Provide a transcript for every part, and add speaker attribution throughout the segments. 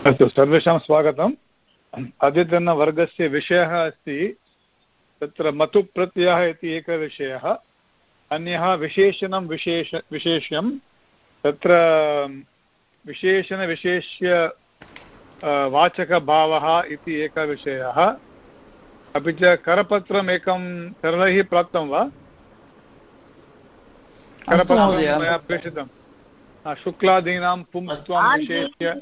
Speaker 1: अस्तु सर्वेषां स्वागतम्। अद्यतनवर्गस्य विषयः अस्ति तत्र मतुप्रत्ययः इति एकः विषयः अन्यः विशेषणं विशेष विशेष्यं। तत्र विशेषणविशेष्य वाचकभावः इति एकः विषयः अपि च करपत्रम् एकं सर्वैः प्राप्तं वा? करपत्रं मया प्रेषितं शुक्लादीनां पुंस्त्वं विशेष्य।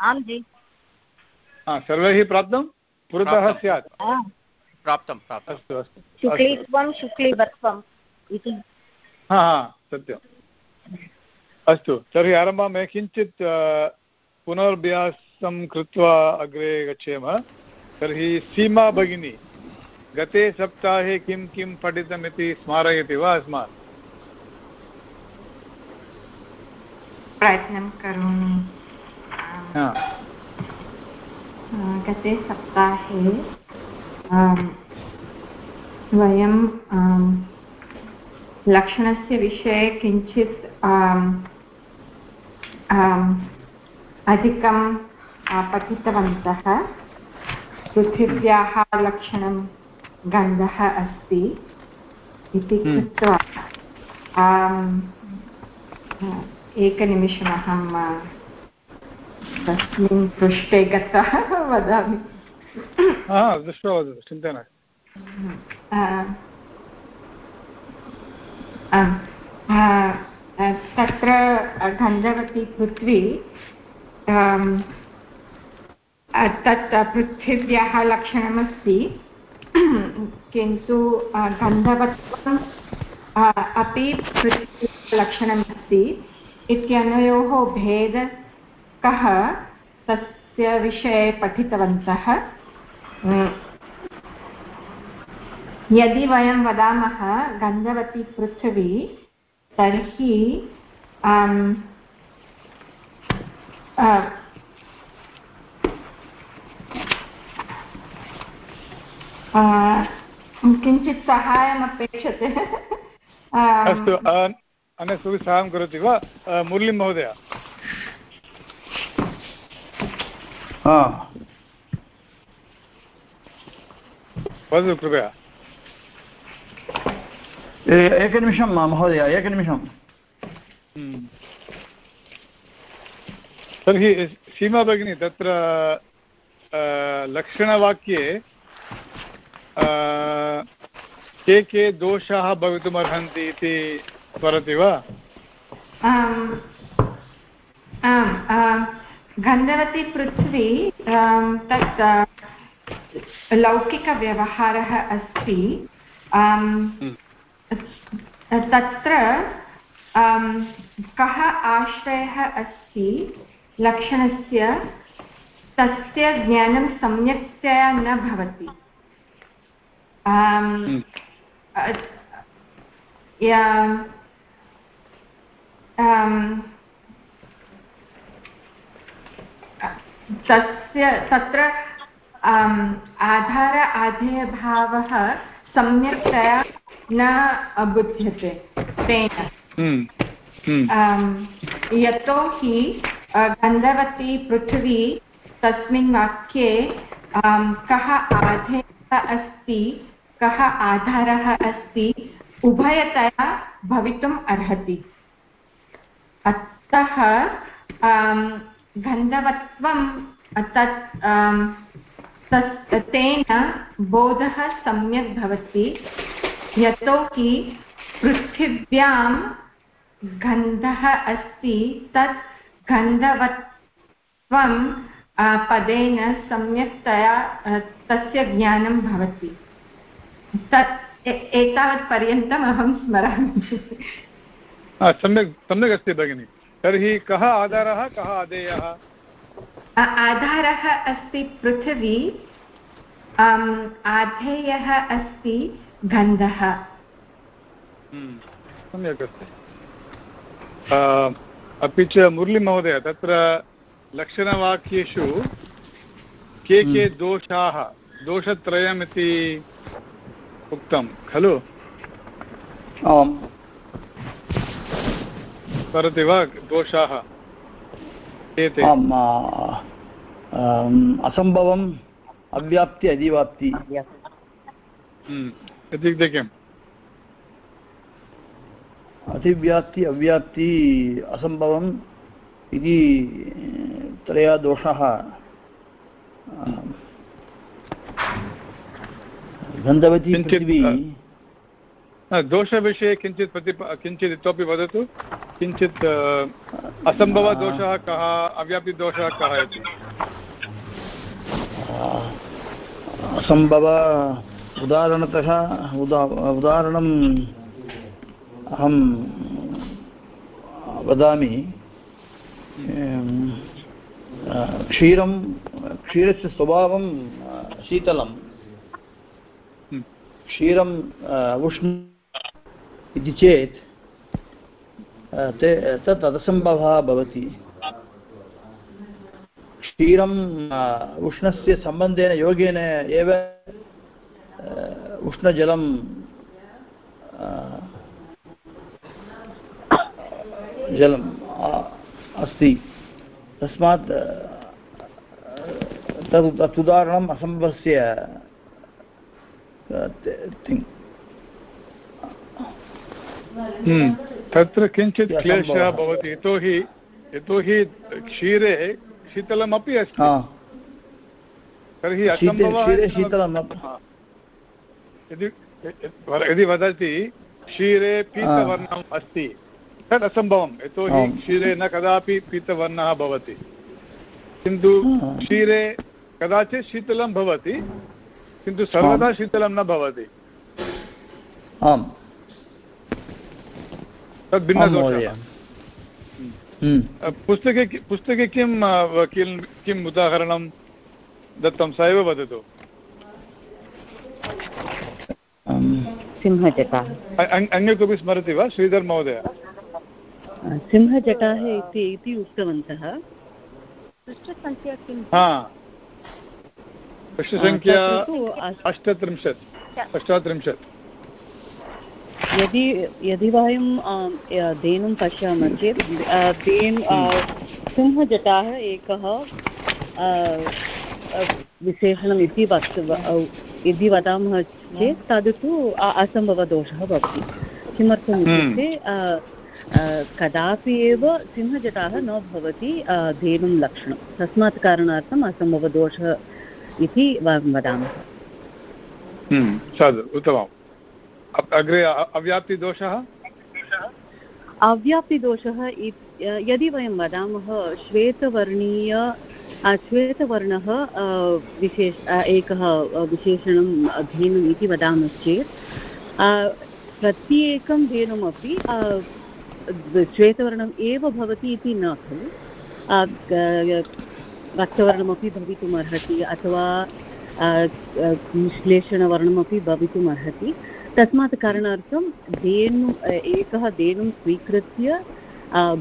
Speaker 1: सर्वैः प्राप्तं? पुरतः स्यात्?
Speaker 2: प्राप्तं प्राप्तम्
Speaker 1: अस्तु अस्तु
Speaker 3: शुक्लीत्वं शुक्लीवत्वम् इति।
Speaker 1: हा हा सत्यम्। अस्तु तर्हि आरम्भामहे किञ्चित् पुनरभ्यासं कृत्वा अग्रे गच्छेम। तर्हि सीमा भगिनी गते सप्ताहे किं किं पठितमिति स्मारयति वा अस्मान्?
Speaker 4: प्रयत्नं करोमि। गते सप्ताहे वयं लक्षणस्य विषये किञ्चित् अधिकं पठितवन्तः पृथिव्याः लक्षणं गन्धः अस्ति इति हम्म। कृत्वा एकनिमिषमहं तस्मिन् पृष्ठे गतः वदामि।
Speaker 1: दृष्ट्वा वदतु चिन्ता
Speaker 4: तत्र गन्धवती पृथ्वी तत् पृथिव्याः लक्षणमस्ति। किन्तु गन्धवत्वम् अपि पृथ्वीलक्षणमस्ति इत्यनयोः भेदः कः तस्य विषये पठितवन्तः? यदि वयं वदामः गन्धवती पृथिवी तर्हि किञ्चित् सहायम् अपेक्षते।
Speaker 1: अस्तु अन्यत् कोऽपि साहाय्यं करोति वा? मुरलीं वदतु कृपया
Speaker 5: एकनिमिषं महोदय एकनिमिषं
Speaker 1: हम्म। तर्हि सीमा भगिनी तत्र लक्षणवाक्ये के के दोषाः भवितुमर्हन्ति इति स्मरति वा?
Speaker 4: गन्धवती पृथ्वी तत् लौकिकव्यवहारः अस्ति. हम्म। तत्र कः आश्रयः अस्ति? लक्षणस्य तस्य ज्ञानं सम्यक्तया न भवति. तस्य तत्र आधार आधेयभावः सम्यक्तया न बुध्यते तेन हम्म, हम्म। यतोहि गन्धवती पृथिवी तस्मिन् वाक्ये कः आधेयः अस्ति कः आधारः अस्ति उभयतया भवितुम् अर्हति अतः गन्धवत्वं तत्, तेन बोधः सम्यक् भवति। यतोहि पृथिव्यां गन्धः अस्ति, तत् गन्धवत्वं पदेन सम्यक्तया तस्य ज्ञानं भवति। तत् एतावत्पर्यन्तम् अहं स्मरामि।
Speaker 1: सम्यक् सम्यक् अस्ति भगिनि। तर्हि कः आधारः कः आदेयः?
Speaker 4: आधारः अस्ति पृथिवी आधेयः अस्ति गन्धः।
Speaker 1: हम्म, सम्यक् अस्ति। अपि च मुरलीमहोदय तत्र लक्षणवाक्येषु के के हम्म। दोषाः दोषत्रयमिति उक्तं खलु?
Speaker 5: आम्।
Speaker 1: स्मरति वा दोषाः
Speaker 5: असम्भवम् अव्याप्ति अधिवाप्ति
Speaker 1: इत्युक्ते किम्
Speaker 5: अतिव्याप्ति अव्याप्ति असम्भवम् इति त्रया दोषाः। गन्धवती पृथिवी।
Speaker 1: दोषविषये किञ्चित् प्रति किञ्चित् इतोपि वदतु। किञ्चित् असम्भवदोषः कः अव्यापिदोषः कः इति?
Speaker 5: असम्भव उदाहरणतः उदा उदाहरणम् अहं वदामि। क्षीरं क्षीरस्य स्वभावं शीतलं
Speaker 1: हम्म,
Speaker 5: क्षीरम् उष्ण इति चेत् ते, तत् असम्भवः भवति। क्षीरम् उष्णस्य सम्बन्धेन योगेन एव उष्णजलं जलम् अस्ति। तस्मात् तत् उदाहरणम् असम्भवस्य
Speaker 1: तत्र किञ्चित् क्लेशः भवति। यतोहि यतोहि क्षीरे शीतलमपि अस्ति। तर्हि असम्भवः यदि वदति क्षीरे पीतवर्णम् अस्ति। तद् असम्भवं। यतोहि क्षीरे न कदापि पीतवर्णः भवति। किन्तु क्षीरे कदाचित् शीतलं भवति किन्तु सर्वदा शीतलं न भवति।
Speaker 5: आम्।
Speaker 1: तद् भिन्नदोषः
Speaker 5: महोदय हम्म।
Speaker 1: पुस्तके पुस्तके किं किं किम् उदाहरणं दत्तं स एव वदतु।
Speaker 3: सिंहजटाः
Speaker 1: अन्य कोऽपि स्मरति वा? श्रीधर् महोदय।
Speaker 6: सिंहजटाः इति इति उक्तवन्तः।
Speaker 3: पृष्ठसङ्ख्या किं?
Speaker 1: हा। पृष्ठसङ्ख्या अष्टत्रिंशत्। अष्टात्रिंशत्।
Speaker 6: यदि यदि वयं धेनुं पश्यामः चेत् धेन् सिंहजटाः एकः विशेषणम् इति वक्तु यदि वदामः चेत् तद् तु असम्भवदोषः भवति। किमर्थम् इत्युक्ते अ, कदापि एव सिंहजटाः न भवति धेनुं लक्षणं। तस्मात् कारणार्थम् असम्भवदोषः इति वयं वदामः।
Speaker 1: हम्म, साधु उत्तमम्। अग्रे अव्याप्तिदोषः?
Speaker 6: अव्याप्तिदोषः यदि वयं वदामः श्वेतवर्णीय श्वेतवर्णः विशेष एकः विशेषणं अ, धेनुम् इति वदामश्चेत् प्रत्येकं धेनुमपि श्वेतवर्णम् एव भवति इति न खलु। रक्तवर्णमपि भवितुम् अर्हति अथवा विश्लेषणवर्णमपि भवितुम् अर्हति तस्मात् कारणार्थं धेनु एकः धेनुं स्वीकृत्य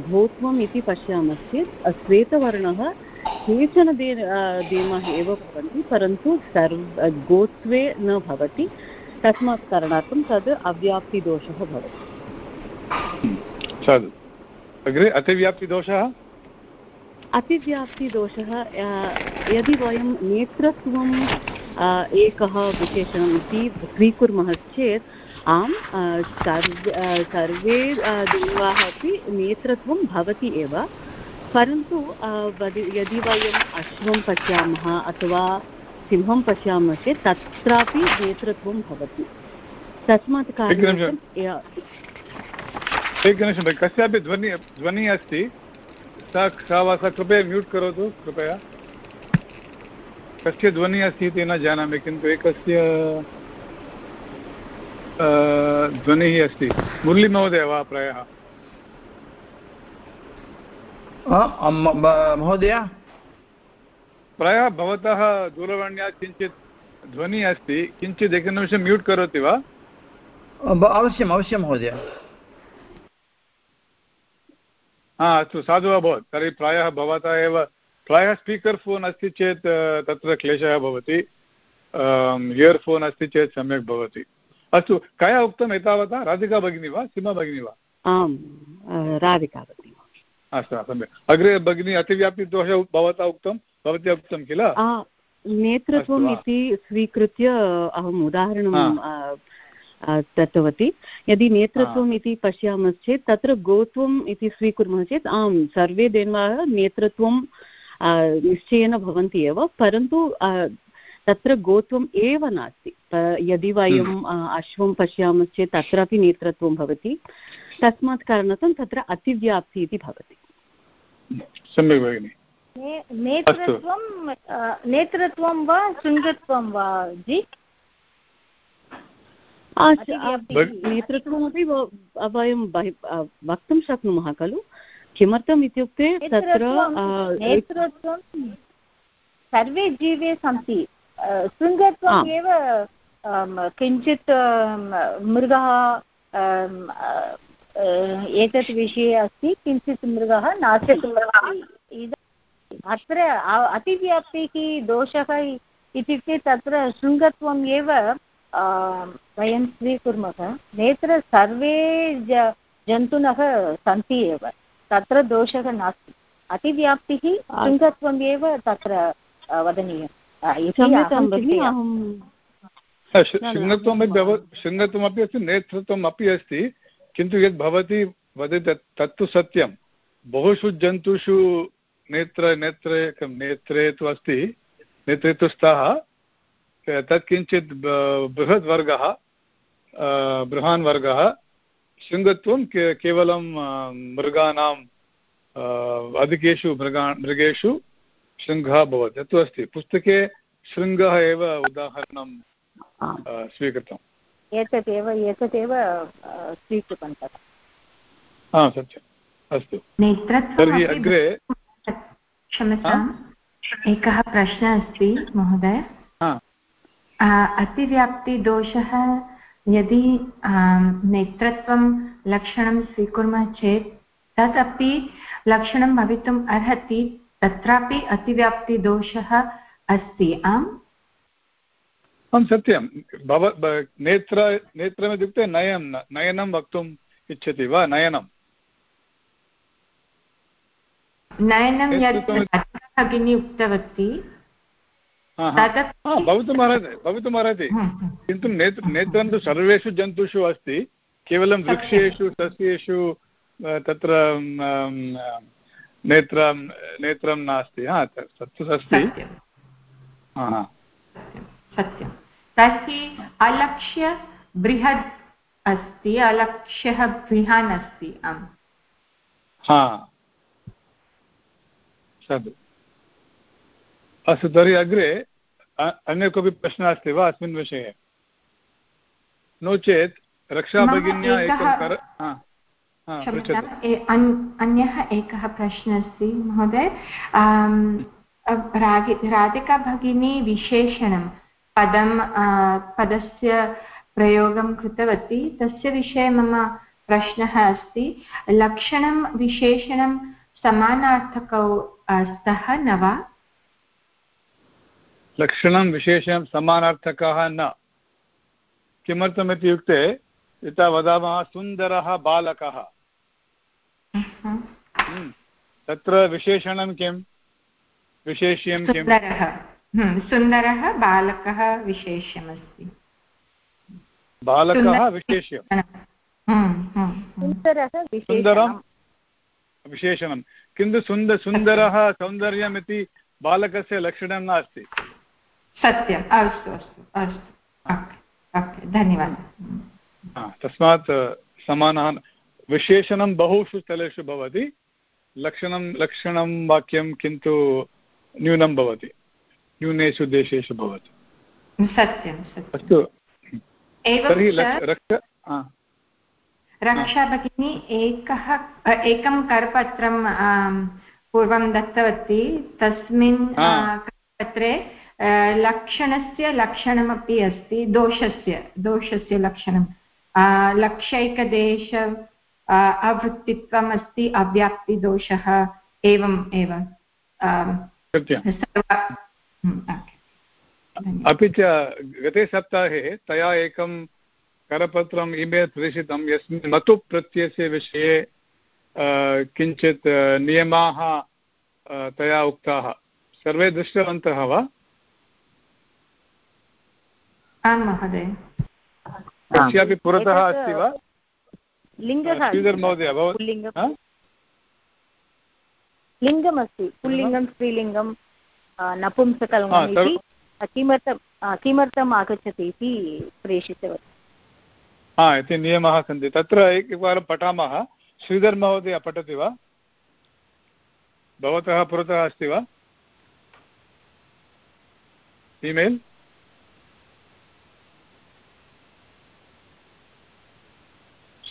Speaker 6: गोत्वम् इति पश्यामश्चेत् श्वेतवर्णः केचन दे धेमः एव भवन्ति परन्तु सर्व गोत्वे न भवति। तस्मात् कारणार्थं तद् अव्याप्तिदोषः भवति।
Speaker 1: साधु। अग्रे अतिव्याप्तिदोषः?
Speaker 6: अतिव्याप्तिदोषः यदि वयं नेत्रत्वम् अ, एकः विशेषणम् इति स्वीकुर्मः चेत् आम् सर्वे सर्वे देवाः अपि नेत्रत्वं भवति एव। परन्तु यदि वयम् अश्वं पश्यामः अथवा सिंहं पश्यामः चेत् तत्रापि नेत्रत्वं भवति। तस्मात्
Speaker 1: एकनिमिषं भगिनि कस्यापि ध्वनि ध्वनिः अस्ति सा सा वा सा कृपया म्यूट् करोतु कृपया। कस्य ध्वनिः अस्ति इति न जानामि किन्तु एकस्य ध्वनिः अस्ति। मुरलीमहोदय वा प्रायः?
Speaker 5: महोदय?
Speaker 1: प्रायः भवतः दूरवाण्या किञ्चित् ध्वनिः अस्ति। किञ्चित् एकनिमिषं म्यूट् करोति वा?
Speaker 5: अवश्यम् अवश्यं महोदय।
Speaker 1: हा अस्तु साधु अभवत्। तर्हि प्रायः भवतः एव प्रायः स्पीकर् फोन् अस्ति चेत् तत्र क्लेशः भवति इयर् फोन् अस्ति चेत् सम्यक् भवति अस्तु कया उक्तम् एतावता राधिका भगिनी वा सीमा भगिनी वा
Speaker 6: आम् अ, राधिकावती
Speaker 1: अस्तु सम्यक् अग्रे भगिनी अतिव्याप्तिदोषः भवता उक्तं भवती उक्तं किल
Speaker 6: आ, नेतृत्वम् इति स्वीकृत्य अहम् उदाहरणं आ, आ, दत्तवती यदि नेतृत्वम् इति पश्यामश्चेत् तत्र गोत्वम् इति स्वीकुर्मः चेत् आम् सर्वे देवाः नेतृत्वं आ, निश्चयेन भवन्ति एव परन्तु तत्र गोत्वम् एव नास्ति। यदि वयम् आ, अश्वं पश्यामश्चेत् तत्रापि नेतृत्वं भवति। तस्मात् कारणात् तत्र अतिव्याप्ति इति भवति।
Speaker 1: सम्यक् भगिनि।
Speaker 3: ने- नेतृत्वं नेतृत्वं वा शृङ्गत्वं वा जि?
Speaker 6: नेतृत्वमपि वयं वक्तुं शक्नुमः खलु। किमर्थम् इत्युक्ते तत्र
Speaker 3: नेतृत्वं सर्वे जीवे सन्ति. शृङ्गत्वम्। एव किञ्चित् मृगः एतत् विषये अस्ति. किञ्चित् मृगः नास्ति अत्र अतिव्याप्तिः दोषः इत्युक्ते तत्र शृङ्गत्वम् एव वयं स्वीकुर्मः. नेत्र सर्वे जन्तुनः सन्ति एव. तत्र दोषः नास्ति। अतिव्याप्तिः शृङ्गत्वम् एव तत्र वदनीयम्।
Speaker 1: शृङ्गत्वमपि भव शृङ्गत्वमपि अस्ति नेतृत्वम् अपि अस्ति किन्तु यद् भवती वदति तत् तत्तु सत्यं। बहुषु जन्तुषु नेत्र नेत्रे नेत्रे तु अस्ति नेत्रे तु स्तः तत् किञ्चित् बृहद्वर्गः बृहान् वर्गः शृङ्गत्वं के केवलं अ, मृगाणां अधिकेषु मृगा मृगेषु शृङ्गः भवति तत्तु अस्ति। पुस्तके शृङ्गः एव उदाहरणं स्वीकृतम्।
Speaker 3: एतदेव एतदेव स्वीकृतवन्तः।
Speaker 1: हा सत्यम्। अस्तु। तर्हि अग्रे
Speaker 4: क्षम्यताम् एकः प्रश्नः अस्ति महोदय। अतिव्याप्तिदोषः यदि आम्, नेतृत्वं लक्षणं स्वीकुर्मः चेत् तदपि लक्षणं भवितुम् अर्हति तत्रापि अतिव्याप्तिदोषः अस्ति। आम्?
Speaker 1: आं सत्यं। भव नेत्र नेत्रमित्युक्ते नयनं नयनं वक्तुम् इच्छति वा? नयनं।
Speaker 4: नयनं यत् भगिनी उक्तवती
Speaker 1: भवितुमर्हति भवितुमर्हति
Speaker 4: हम्म, हम्म।
Speaker 1: किन्तु नेत्र नेत्रं तु सर्वेषु जन्तुषु अस्ति। केवलं वृक्षेषु सस्येषु तत्र नेत्रं नेत्रं नास्ति। हा तत्तु अस्ति।
Speaker 4: सत्यं
Speaker 1: हा हा।
Speaker 4: तर्हि अलक्ष्य बृहद् अस्ति अलक्ष्यः बृहान् अस्ति। आम्।
Speaker 1: हा। साधु अस्तु तर्हि अग्रे अन्य कोऽपि प्रश्नः अस्ति वा अस्मिन् विषये? नो चेत् रक्षाभगिन्या एकं कर हा, हा,
Speaker 4: अन्यः एकः प्रश्नः अस्ति महोदय। राधिका भगिनी विशेषणं पदं पदस्य प्रयोगं कृतवती। तस्य विषये मम प्रश्नः अस्ति। लक्षणं विशेषणं समानार्थकौ स्तः न वा?
Speaker 1: लक्षणं विशेषं समानार्थकः न। किमर्थमित्युक्ते यथा वदामः सुन्दरः बालकः. हम्म, तत्र विशेषणं किं? विशेष्यं किं?
Speaker 4: सुन्दरः। हम्म, बालकः विशेष्यमस्ति।
Speaker 1: बालकः विशेष्यं
Speaker 4: हम्म।
Speaker 3: सुन्दरः
Speaker 1: सुन्दरं
Speaker 3: विशेषणं
Speaker 1: विशेषणं। किन्तु सुन्द सुन्दरः सौन्दर्यम् इति बालकस्य लक्षणं नास्ति।
Speaker 4: सत्यम्। अस्तु अस्तु अस्तु। ओके धन्यवादः।
Speaker 1: तस्मात् समानः विशेषणं बहुषु स्थलेषु भवति। लक्षणं लक्षणं वाक्यं किन्तु न्यूनं भवति। न्यूनेषु देशेषु भवति।
Speaker 4: सत्यं
Speaker 1: अस्तु। तर्हि रक्ष
Speaker 4: रक्षा भगिनी एकः अ, एकं करपत्रं पूर्वं दत्तवती। तस्मिन् करपत्रे अ, लक्षणस्य लक्षणमपि अस्ति दोषस्य दोषस्य लक्षणं। लक्षैकदेश अवृत्तित्वम् अस्ति अव्याप्तिदोषः एवम् एव।
Speaker 1: अपि च गते सप्ताहे तया एकं करपत्रम् इमेल् प्रेषितं यस्मिन् मतु प्रत्ययस्य विषये किञ्चित् नियमाः तया उक्ताः। सर्वे दृष्टवन्तः वा?
Speaker 4: आं महोदय।
Speaker 1: कस्यापि पुरतः अस्ति वा?
Speaker 3: लिङ्गः
Speaker 1: महोदय भवत्
Speaker 3: पुल्लिङ्गं। लिङ्गमस्ति। पुल्लिङ्गं स्त्रीलिङ्गं
Speaker 1: हा,
Speaker 3: नपुंसकलिङ्गम् इति। किमर्थं किमर्थम् आगच्छति इति प्रेषितवती।
Speaker 1: हा इति नियमाः सन्ति। तत्र एकवारं पठामः। श्रीधर् महोदय पठति वा? भवतः पुरतः अस्ति वा? ईमेल्?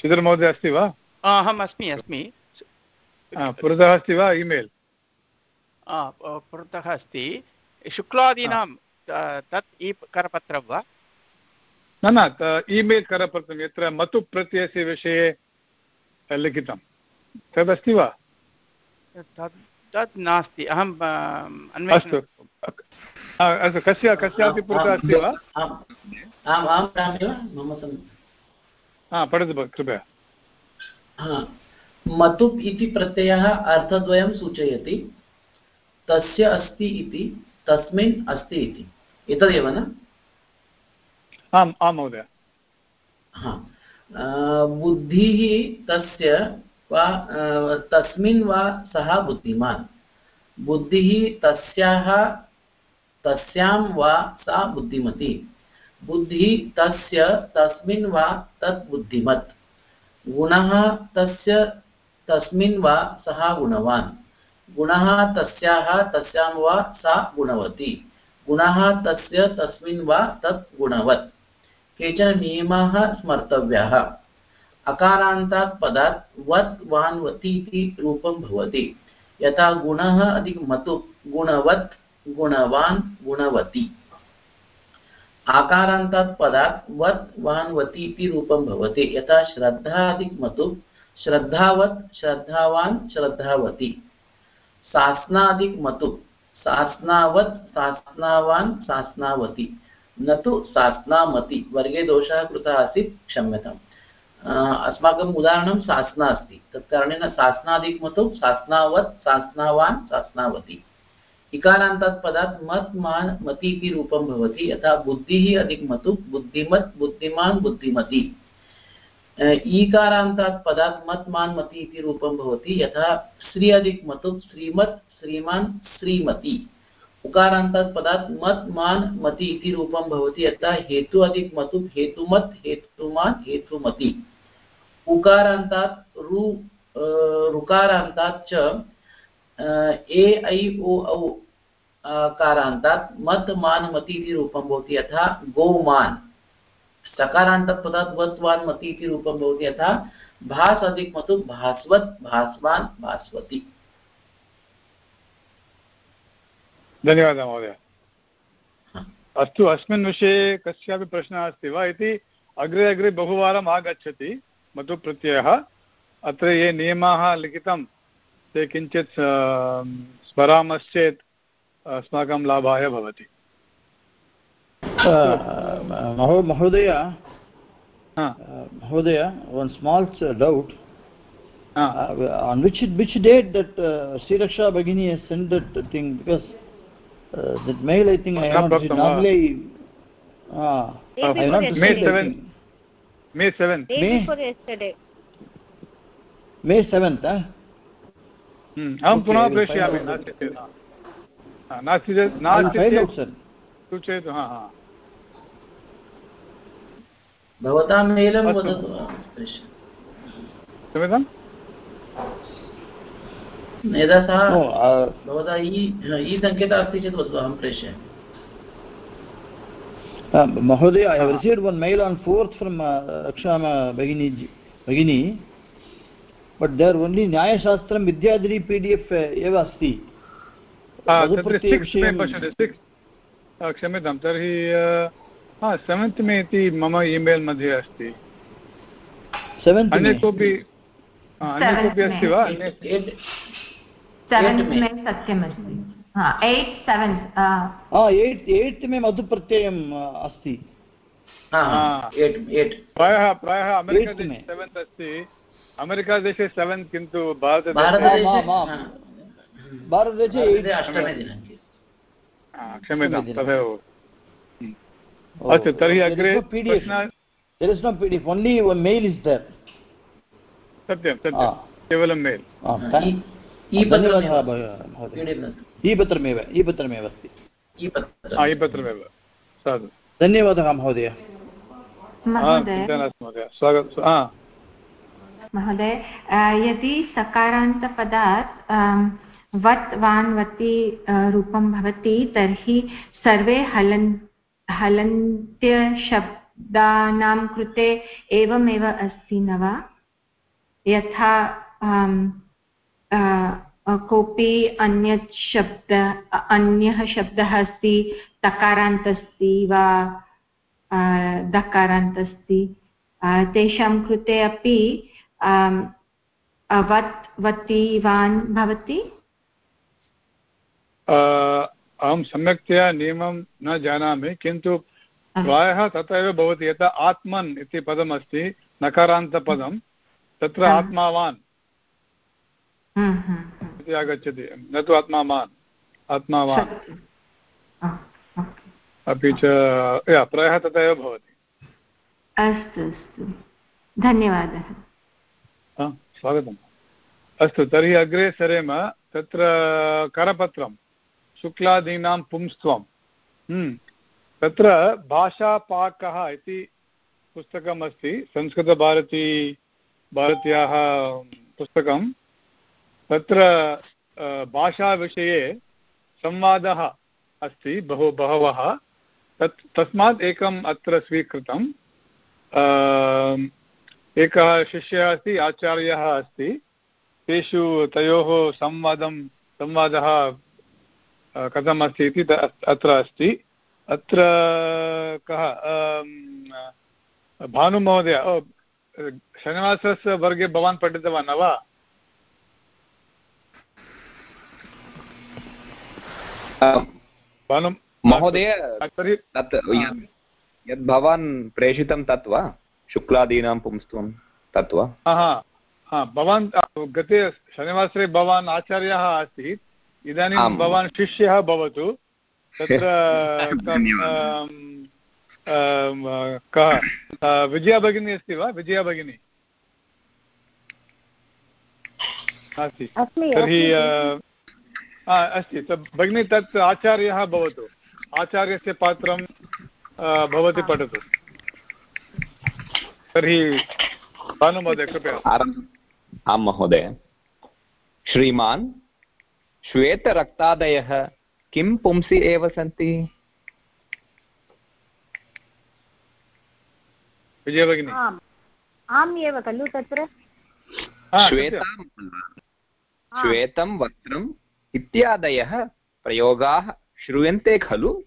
Speaker 1: श्रीधर् महोदय अस्ति वा
Speaker 2: अहम् अस्मि अस्मि
Speaker 1: हा, पुरतः अस्ति वा ईमेल्
Speaker 2: पुरतः अस्ति शुक्लादीनां तत् ई करपत्रं वा
Speaker 1: न न ईमेल् करपत्रं यत्र मतु प्रत्ययस्य विषये लिखितं तदस्ति वा
Speaker 2: तत् तत् नास्ति अहम्
Speaker 1: अस्तु अस्तु कस्य कस्यापि पुरतः अस्ति वा
Speaker 7: आम् आम् आं रामेव मम सम्
Speaker 1: हा पठतु कृपया.
Speaker 7: मतुप् इति प्रत्ययः अर्थद्वयं सूचयति. तस्य अस्ति इति तस्मिन् अस्ति इति. एतदेव न?
Speaker 1: आम् आं महोदय.
Speaker 7: हा. बुद्धिः तस्य वा तस्मिन् वा सः बुद्धिमान्. बुद्धिः तस्याः तस्यां वा सा बुद्धिमती. बुद्धिः तस्य तस्मिन् वा तत् बुद्धिमत्। गुणः तस्य तस्मिन् वा सः गुणवान्। गुणः तस्याः तस्यां वा सा गुणवती। गुणः तस्य तस्मिन् वा तत् गुणवत्। केचन नियमाः स्मर्तव्याः। अकारान्तात् पदात् वत् वान् इति रूपं भवति। यथा गुणः अधिक मतु गुणवत्, गुणवान्, गुणवती। आकारान्तात् पदात् वत् वान् वति इति रूपं भवति. यथा श्रद्धा श्रद्धावत् श्रद्धावान् श्रद्धावती. सास्नादिकमतु सास्नावत् सास्नावान् सास्नावती. न तु सास्नामति. वर्गे दोषः कृतः आसीत् क्षम्यताम्. अस्माकम् उदाहरणं सास्ना अस्ति. तत्कारणेन कारणेन सास्नावत् सास्नावान् सास्नावती. इकारान्तात् पदात् मत्, मान, मति इति रूपं भवति, यथा बुद्धिः अधिक मतु, बुद्धिमत्, बुद्धिमान्, बुद्धिमती. ईकारान्तात् पदात् मत्, मान, मति इति रूपं भवति, यथा श्री अधिक मतु श्रीमत् श्रीमान् श्रीमती उकारान्तात् पदात् मत्, मान, मति इति रूपं भवति, यथा हेतु अधिक मतु, हेतुमत्, हेतुमान्, हेतुमती. उकारान्तात् रु ऋकारान्तात् च ए ऐ ओ औ कारान्तात् मत् मान मति इति रूपं भवति यथा गोमान्। सकारान्तात् पदात् वत् वान् मति इति रूपं भवति यथा भास् अधिक मतु भास्वत् भास्वान् भास्वती।
Speaker 1: धन्यवादः महोदय। अस्तु अस्मिन् विषये कस्यापि प्रश्नः अस्ति वा? इति अग्रे अग्रे बहुवारम् आगच्छति मतुप्रत्ययः अत्र ये नियमाः लिखितं से किञ्चित् स्मरामश्चेत् अस्माकं लाभाय भवति।
Speaker 5: महोदय महोदय one small doubt on
Speaker 1: which
Speaker 5: which date
Speaker 3: that
Speaker 5: Shriraksha भगिनी
Speaker 3: send
Speaker 5: that
Speaker 3: thing
Speaker 1: because
Speaker 5: that mail
Speaker 1: I
Speaker 5: think
Speaker 1: May seven अहं पुनः प्रेषयामि नास्ति चेत् नास्ति सूचयतु हा हा
Speaker 7: भवतां मेलं वदतु
Speaker 5: ई
Speaker 7: हाँ, ई सङ्केतः अस्ति चेत् वदतु अहं प्रेषयामि
Speaker 5: महोदय I have received one mail on fourth from रक्षामा भगिनी भगिनी। Eva asti.
Speaker 1: हा, तत्र
Speaker 5: मधुप्रत्यय
Speaker 1: सिक्स् मे
Speaker 5: विषयं-
Speaker 1: पश्यन्तु सिक्स् क्षम्यतां तर्हि हा सेवेन्त् मे इति मम ईमेल् मध्ये अस्ति
Speaker 5: 7th
Speaker 1: अन्य
Speaker 5: May.
Speaker 1: कोऽपि अन्य कोऽपि अस्ति वा अन्य
Speaker 7: at
Speaker 4: seventh
Speaker 7: May.
Speaker 4: May सत्यमस्ति eighth seventh
Speaker 5: 8th 8th May मधुप्रत्ययम् अस्ति
Speaker 7: हा
Speaker 1: हा। प्रायः प्रायः
Speaker 5: मे.
Speaker 1: सेवेन्त् अस्ति अमेरिकादेशे सेवेन्त् किन्तु भारतदेशे
Speaker 7: भारतदेशे
Speaker 5: आम्, आम्,
Speaker 7: हा।
Speaker 5: भारतदेशे
Speaker 7: भारतदेशे
Speaker 5: 8th
Speaker 7: अष्टमे दिनाङ्के
Speaker 1: क्षम्यतां तदेव अस्तु तर्हि अग्रे
Speaker 5: there is no pdf only one mail is there
Speaker 1: सत्यं सत्यं। केवलं मेल्
Speaker 5: धन्यवादः महोदय। अस्ति।
Speaker 1: ई पत्रमेव। साधु।
Speaker 5: धन्यवादः महोदय
Speaker 4: यदि सकारान्तपदात् वत्, वान् वति रूपं भवति, तर्हि सर्वे हलन्, हलन्त्यशब्दानां कृते एवमेव अस्ति न वा? यथा कोऽपि अन्यत् शब्द अन्यः शब्दः अस्ति तकारान्त अस्ति वा दकारान्त अस्ति तेषां कृते अपि वत् भवति
Speaker 1: अहं सम्यक्तया नियमं न जानामि किन्तु प्रायः तथैव भवति यथा आत्मन् इति पदमस्ति नकारान्तपदं तत्र आत्मावान्। इति आगच्छति न तु आत्मावान् आत्मावान् अपि च प्रायः तथा एव भवति
Speaker 4: अस्तु अस्तु धन्यवादः
Speaker 1: स्वागतम्। अस्तु, तर्हि अग्रे सरेम, तत्र करपत्रं, शुक्लादीनां पुंस्त्वं। तत्र भाषापाकः इति पुस्तकम् अस्ति, संस्कृतभारती, भारत्याः पुस्तकं। तत्र भाषाविषये संवादः अस्ति, बहु, बहवः। तत्, तस्मात् एकम् अत्र स्वीकृतम्। एकः शिष्यः अस्ति आचार्यः अस्ति। तेषु तयोः संवादं संवादः कथम् अस्ति इति अत्र अस्ति। अत्र कः भानुमहोदय शनिवासरस्य वर्गे भवान् पठितवान् न वा? भानु
Speaker 8: महोदय तत् यद् भवान् प्रेषितं तत् वा? शुक्लादीनां पुंस्त्वं तत् वा
Speaker 1: भवान् गते शनिवासरे भवान् आचार्यः आसीत्। इदानीं भवान् शिष्यः भवतु। तत्र कः विजया भगिनी अस्ति वा? विजया भगिनी। अस्ति तर्हि अस्ति। भगिनी तत् आचार्यः भवतु। आचार्यस्य पात्रं भवती पठतु। तर्हि भानुमहोदय कृपया।
Speaker 8: आं महोदय। श्रीमान् श्वेतरक्तादयः किं पुंसि एव सन्ति?
Speaker 1: विजयभगिनी।
Speaker 3: आम्। एव खलु तत्र?
Speaker 8: श्वेतं वस्त्रम् इत्यादयः प्रयोगाः श्रूयन्ते खलु?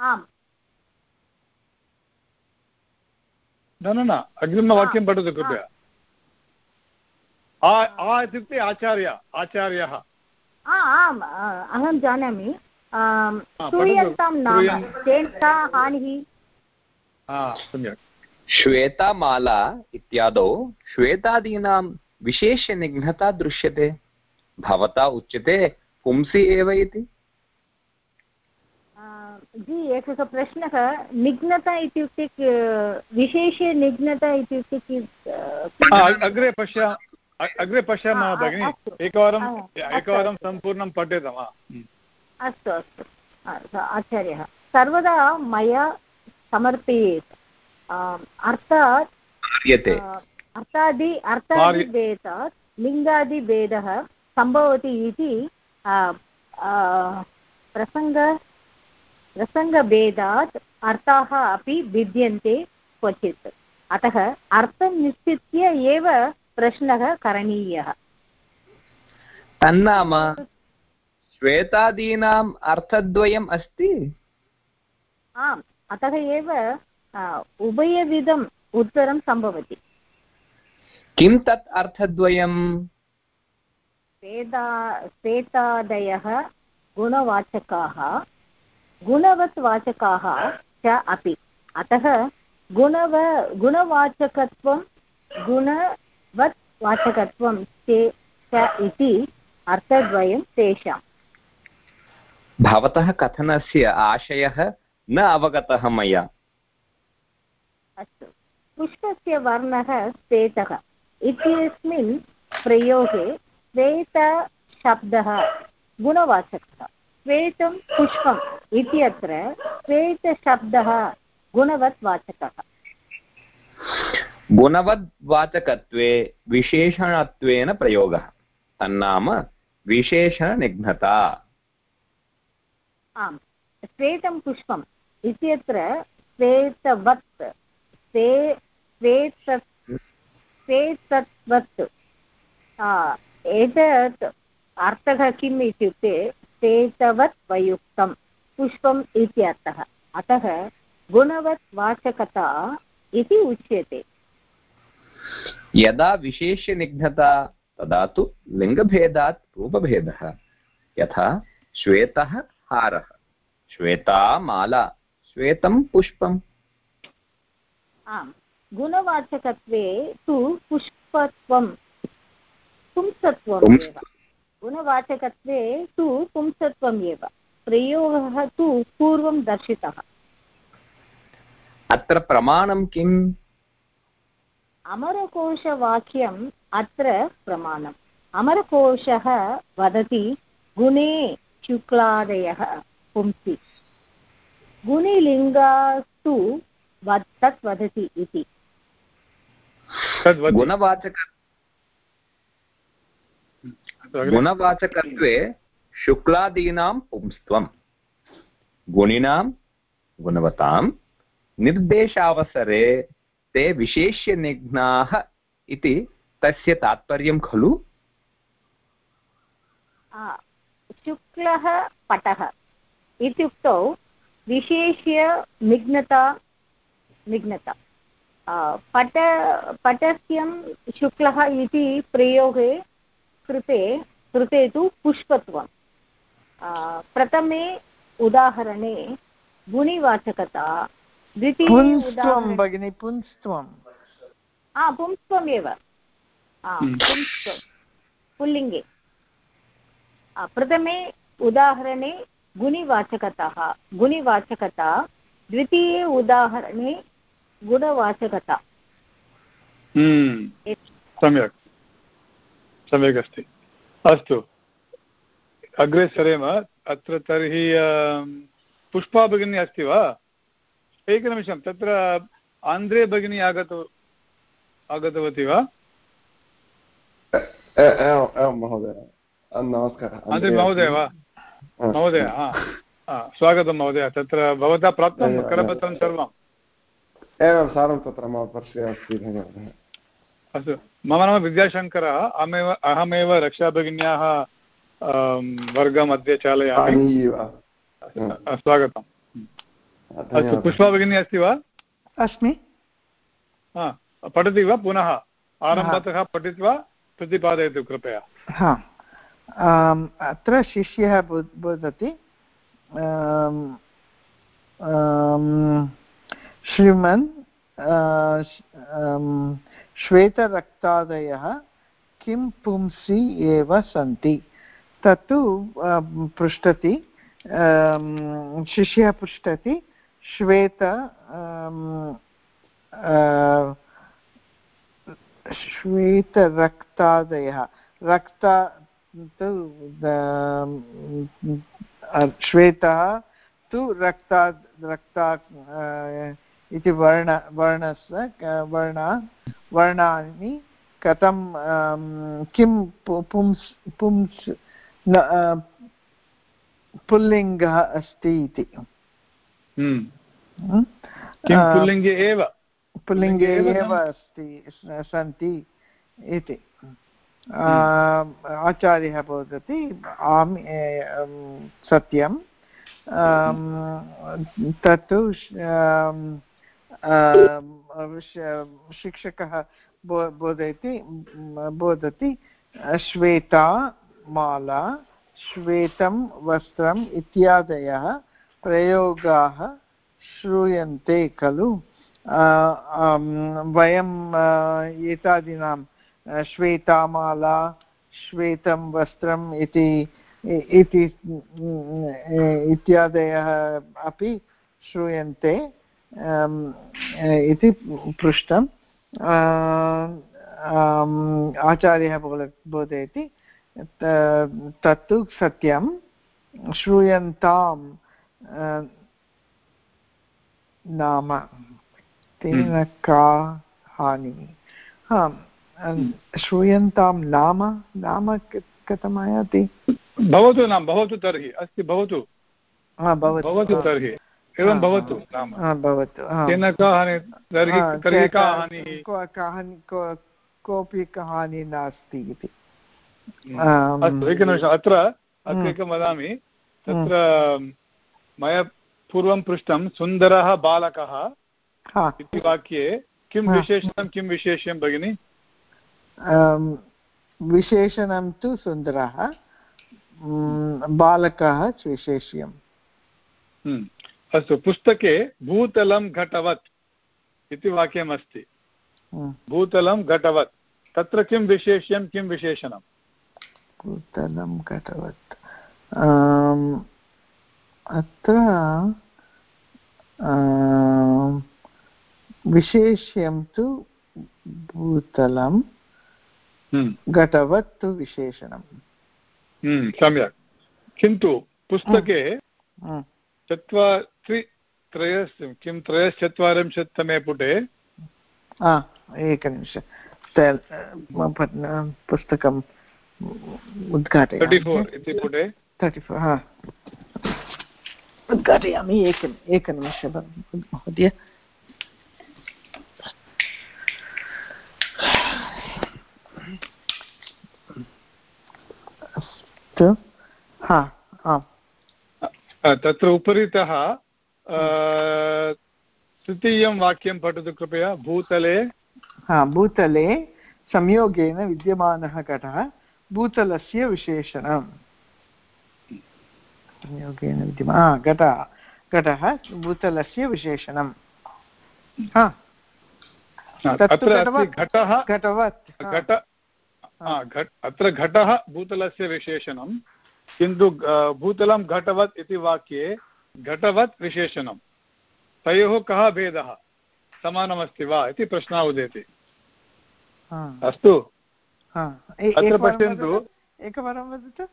Speaker 3: आम्।
Speaker 1: न न न अग्रिमवाक्यं पठतु कृपया आ इत्युक्ते आचार्य आचार्यः
Speaker 3: आम् अहं जानामि श्रूयन्तां नाम का हानिः
Speaker 1: सम्यक्
Speaker 8: श्वेतामाला इत्यादौ श्वेतादीनां विशेषनिघ्नता दृश्यते भवता उच्यते पुंसि एव इति
Speaker 3: जि एकः प्रश्नः निघ्नता इत्युक्ते विशेषे निघ्नता इत्युक्ते
Speaker 1: अग्रे पश्य अग्रे पश्यामः भगिनि। एकवारम् एकवारं सम्पूर्णं पठेत वा
Speaker 3: अस्तु अस्तु। आचार्यः। सर्वदा मया समर्पयेत्। अर्थात् अर्थादि अर्थादिभेदात् लिङ्गादिभेदः सम्भवति इति प्रसङ्ग प्रसङ्गभेदात् अर्थाः अपि भिद्यन्ते क्वचित्। अतः अर्थं निश्चित्य एव प्रश्नः करणीयः।
Speaker 8: तन्नाम श्वेतादीनाम् अर्थद्वयम् अस्ति?
Speaker 3: आम् अतः एव उभयविधम् उत्तरं सम्भवति।
Speaker 8: किं तत् अर्थद्वयम्?
Speaker 3: वेदा श्वेतादयः गुणवाचकाः। गुणवत् वाचकाः च अपि। अतः गुणव गुणवाचकत्वं गुणवत् वाचकत्वं ते च इति अर्थद्वयं तेषाम्।
Speaker 8: भवतः कथनस्य आशयः न अवगतः मया।
Speaker 3: अस्तु। पुष्पस्य वर्णः श्वेतः। इत्यस्मिन् प्रयोगे श्वेतशब्दः गुणवाचकः। श्वेतं पुष्पम् इत्यत्र श्वेतशब्दः गुणवत् वाचकः
Speaker 8: गुणवद्वाचकत्वे विशेषणत्वेन प्रयोगः। तन्नाम विशेषणनिघ्नता।
Speaker 3: आम्। श्वेतं पुष्पम् इत्यत्र श्वेतवत् श्वे श्वेतत् श्वेतत्वत् एतत् अर्थः किम् इत्युक्ते श्वेतवत् वयुक्तं पुष्पम् इत्यर्थः अतः गुणवत् वाचकता इति उच्यते।
Speaker 8: यदा विशेष्यनिघ्नता तदा तु लिङ्गभेदात् रूपभेदः। यथा श्वेतः हारः श्वेता माला श्वेतं पुष्पम्।
Speaker 3: आम्। गुणवाचकत्वे तु पुष्पत्वं पुंसत्वम् एव गुणवाचकत्वे तु पुंसत्वम् एव प्रयोगः तु पूर्वं दर्शितः।
Speaker 8: अत्र प्रमाणं किम्?
Speaker 3: अमरकोशवाक्यम् अत्र प्रमाणम्। अमरकोशः वदति गुणे शुक्लादयः पुंसि। गुणिलिङ्गास्तु तत् वदति इति।
Speaker 8: गुणवाचक गुणवाचकत्वे शुक्लादीनां पुंस्त्वं। गुणिनां गुणवतां निर्देशावसरे ते विशेष्यनिघ्नाः इति तस्य तात्पर्यं खलु?
Speaker 3: शुक्लः पटः। इत्युक्तौ विशेष्य निघ्नता। निघ्नता पट पटस्यं शुक्लः इति प्रयोगे कृते कृते तु पुष्पत्वं प्रथमे उदाहरणे गुणिवाचकता
Speaker 9: पुंस्त्वं भगिनि पुंस्त्वं।
Speaker 3: हा पुंस्त्वं पुल्लिङ्गे। प्रथमे उदाहरणे गुणिवाचकतः। गुणिवाचकता द्वितीये उदाहरणे गुणवाचकता।
Speaker 1: सम्यक्। सम्यक् अस्ति। अस्तु अग्रे सरेम अत्र तर्हि पुष्पा भगिनी अस्ति वा? एकनिमिषं तत्र आन्ध्रे भगिनी आगत आगतवती वा?
Speaker 10: महोदय। नमस्कारः।
Speaker 1: आन्ध्रे महोदय वा? महोदय स्वागतं महोदय। तत्र भवता प्राप्तं करपत्रं सर्वम्
Speaker 10: एवं सर्वं तत्र मम पार्श्वे अस्ति धन्यवादः।
Speaker 1: अस्तु। मम नाम विद्याशङ्करः अहमेव अहमेव रक्षाभगिन्याः वर्गमध्ये चालयामि। स्वागतम्। अस्तु पुष्पा भगिनी अस्ति वा?
Speaker 9: अस्मि।
Speaker 1: पठति वा पुनः? आरम्भतः पठित्वा प्रतिपादयतु कृपया।
Speaker 9: हा। अत्र शिष्यः वदति श्रीमन् श्वेतरक्तादयः किं पुंसि एव सन्ति? तत्तु पृच्छति शिष्यः पृच्छति श्वेत श्वेतरक्तादयः। रक्ता तु श्वेतः तु रक्ता रक्ता इति वर्ण वर्णस्य वर्ण वर्णानि कथं किं पुंस् पुंस् पुल्लिङ्गः अस्ति इति।
Speaker 1: पुल्लिङ्गे एव?
Speaker 9: पुल्लिङ्गे एव अस्ति सन्ति इति। आचार्यः वदति आम् सत्यं तत्तु शिक्षकः बोधयति बोधति, श्वेता माला, श्वेतं वस्त्रम् इत्यादयः प्रयोगाः श्रूयन्ते खलु। वयं एतादीनां श्वेतामाला श्वेतं वस्त्रम् इति इति इत्यादयः अपि श्रूयन्ते। इति पृष्टम्। आचार्यः बोल बोधयति। तत्तु सत्यं। श्रूयन्तां नाम। तेन हम्म। का हानिः। हा श्रूयन्तां नाम। नाम कथम् आयाति
Speaker 1: भवतु नाम भवतु तर्हि। अस्ति भवतु। भवतु तर्हि। एवं भवतु नाम
Speaker 9: भवतु
Speaker 1: तेन का हानिः तर्हि तर्हि का
Speaker 9: हानिः कोऽपि कहानि नास्ति इति।
Speaker 1: हम्म। अस्तु एकनिमिषम् अत्र अत्र हम्म। एकं वदामि। तत्र मया पूर्वं पृष्टं सुन्दरः बालकः इति वाक्ये। किं विशेषणं किं विशेष्यं भगिनि?
Speaker 9: विशेषणं तु सुन्दरः। बालकः विशेष्यम्।
Speaker 1: हम्म। अस्तु पुस्तके भूतलं घटवत् इति वाक्यमस्ति। हम्म। भूतलं घटवत्। तत्र किं विशेष्यं किं विशेषणं
Speaker 9: भूतलं घटवत्। अत्र विशेष्यं तु भूतलं हम्म। घटवत् तु विशेषणं
Speaker 1: हम्म, सम्यक्। किन्तु पुस्तके हम्म। चत्वारि त्रयस् किं त्रयश्चत्वारिंशत्तमे पुटे?
Speaker 9: एकनिमिष। पुस्तकम् उद्घाटयामि।
Speaker 1: इति पुटे?
Speaker 9: तर्टि फोर् हा। उद्घाटयामि एकम् एकनिमिष महोदय। अस्तु। हा आम्।
Speaker 1: तत्र उपरितः तृतीयं वाक्यं पठतु कृपया भूतले।
Speaker 9: हा भूतले संयोगेन विद्यमानः घटः भूतलस्य विशेषणम्। संयोगेन विद्यमान घटः घटः भूतलस्य विशेषणं
Speaker 1: अत्र घटः भूतलस्य विशेषणं किन्तु भूतलं घटवत् इति वाक्ये घटवत् विशेषणं तयोः कः भेदः? समानमस्ति वा? इति प्रश्नः उदेति। अस्तु। अत्र पश्यन्तु।
Speaker 9: एकवारं वदतु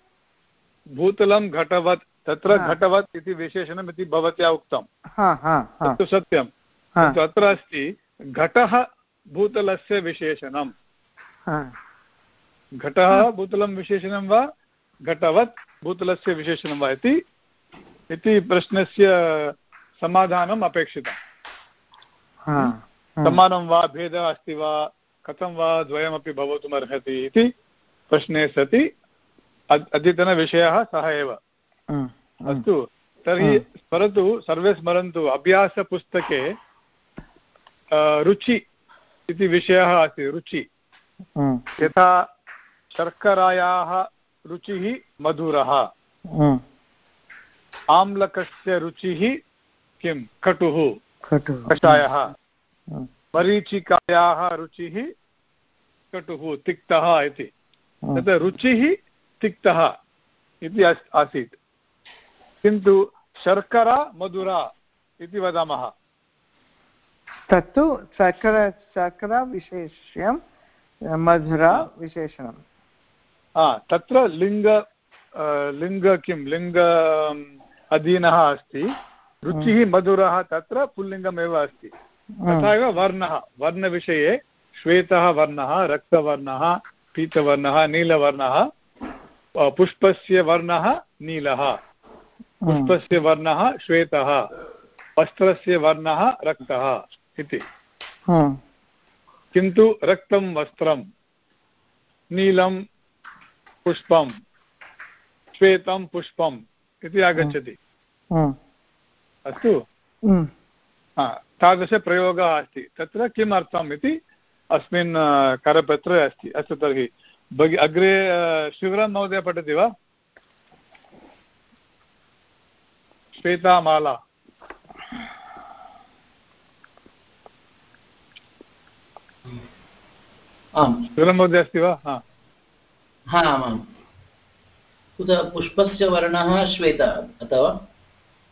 Speaker 1: भूतलं घटवत्। तत्र घटवत् इति विशेषणम् इति भवत्या उक्तं तत्तु सत्यं किन्तु अत्र अस्ति घटः भूतलस्य विशेषणं घटः भूतलं विशेषणं वा? घटवत् भूतलस्य विशेषणं वा इति इति प्रश्नस्य समाधानम् अपेक्षितम्। समानं वा भेदः अस्ति वा कथं वा द्वयमपि भवितुमर्हति इति प्रश्ने सति। अद्यतनविषयः सः एव। अस्तु तर्हि स्मरतु सर्वे स्मरन्तु अभ्यासपुस्तके रुचि इति विषयः अस्ति रुचि। यथा शर्करायाः रुचिः मधुरः। आम्लकस्य रुचिः किं? कटुः। कषायः। मरीचिकायाः रुचिः कटुः तिक्तः इति। तत् रुचिः तिक्तः इति आसीत्। किन्तु शर्करा मधुरा इति वदामः।
Speaker 9: तत्तु शर्करा शर्करा विशेष्यं मधुरा विशेषणं
Speaker 1: तत्र लिङ्ग लिङ्ग किं? लिङ्ग अधीनः अस्ति। रुचिः मधुरः तत्र पुल्लिङ्गमेव अस्ति। तथा एव वर्णः। वर्णविषये श्वेतः वर्णः रक्तवर्णः पीतवर्णः नीलवर्णः पुष्पस्य वर्णः नीलः। पुष्पस्य वर्णः श्वेतः। वस्त्रस्य वर्णः रक्तः इति। किन्तु रक्तं वस्त्रं नीलं पुष्पं श्वेतं पुष्पम् इति आगच्छति। अस्तु? तादृशप्रयोगः अस्ति। तत्र किम् अर्थम् इति अस्मिन् करपत्रे अस्ति। अस्तु तर्हि। भगि अग्रे शिवरां महोदय पठति वा? श्वेतामाला।
Speaker 7: आम्।
Speaker 1: शिवरां महोदय अस्ति वा?
Speaker 7: हा। आमाम् उत पुष्पस्य वर्णः श्वेत अथवा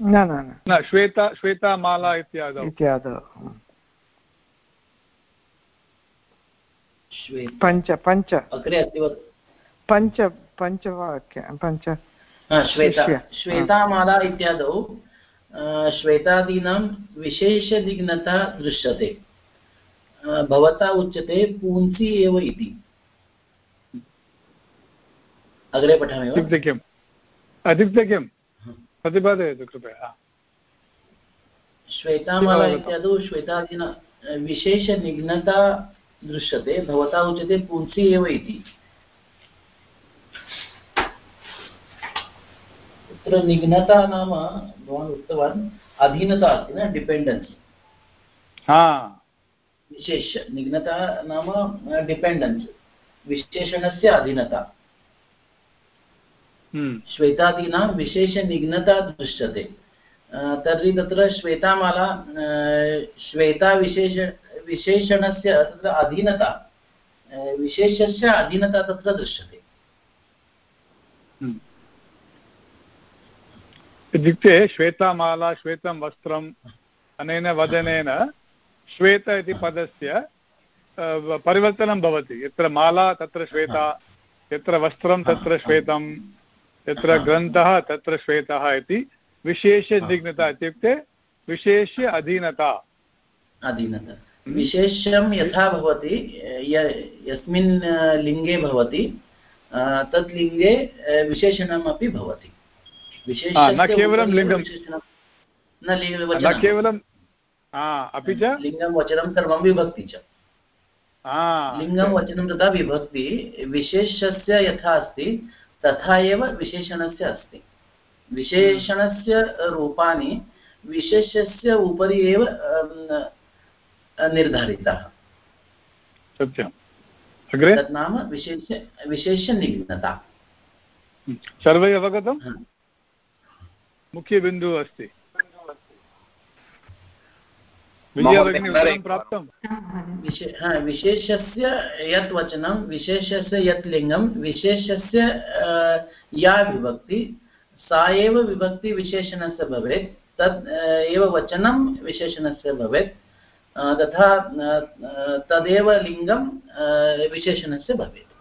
Speaker 9: न न न।
Speaker 1: न श्वेता श्वेतामाला इत्यादौ।
Speaker 9: इत्यादौ। पञ्च पञ्च।
Speaker 7: अग्रे अस्ति वा?
Speaker 9: पञ्च पञ्चवाक्य पञ्च
Speaker 7: श्वेता। श्वेतामाला इत्यादौ श्वेतादीनां विशेषनिघ्नता दृश्यते। भवता उच्यते पुंसि एव इति। अग्रे पठामि वा?
Speaker 1: इत्युक्ते किम्? प्रतिपादयतु कृपया।
Speaker 7: श्वेतामाला। इत्यादौ श्वेतादीना विशेषनिघ्नता दृश्यते भवता उच्यते पुंसि एव इति। तत्र निघ्नता नाम भवान् उक्तवान् अधीनता अस्ति न डिपेण्डेन्स्।
Speaker 1: हा।
Speaker 7: विशेष निघ्नता नाम डिपेण्डेन्स्। विशेषणस्य अधीनता। श्वेतादीनां विशेषनिघ्नता दृश्यते। तर्हि तत्र श्वेतामाला श्वेताविशेष विशेषणस्य तत्र अधीनता विशेषस्य अधीनता तत्र दृश्यते।
Speaker 1: हम्म। इत्युक्ते श्वेतामाला श्वेतं वस्त्रम् अनेन वदनेन श्वेत इति पदस्य परिवर्तनं भवति। यत्र माला तत्र श्वेता यत्र वस्त्रं तत्र श्वेतं यत्र ग्रन्थः तत्र श्वेतः इति विशेषदिग्नता इत्युक्ते विशेष्य अधीनता।
Speaker 7: अधीनता। विशेष्यं यथा भवति यस्मिन् लिङ्गे भवति तत् लिङ्गे विशेषणमपि भवति।
Speaker 1: न केवलं लिङ्गं।
Speaker 7: न।
Speaker 1: केवलं अपि च
Speaker 7: लिङ्गं वचनं सर्वं विभक्ति च। लिङ्गं वचनं तथा विभक्ति विशेषस्य यथा अस्ति तथा एव विशेषणस्य अस्ति। विशेषणस्य रूपाणि विशेषस्य उपरि एव निर्धारिताः।
Speaker 1: सत्यम्। अग्रे?
Speaker 7: तत् नाम विशेष विशेषनिघ्नता
Speaker 1: सर्वे अवगतं? मुख्यबिन्दुः अस्ति विजयभगिनी
Speaker 8: महोदय,
Speaker 1: उत्तरं प्राप्तं
Speaker 7: विशे हा, विशेषस्य यत् वचनं विशेषस्य यत् लिङ्गं विशेषस्य या विभक्ति सा एव विभक्ति विशेषणस्य भवेत् तत् एव वचनं विशेषणस्य भवेत् तथा तदेव लिङ्गं विशेषणस्य भवेत्।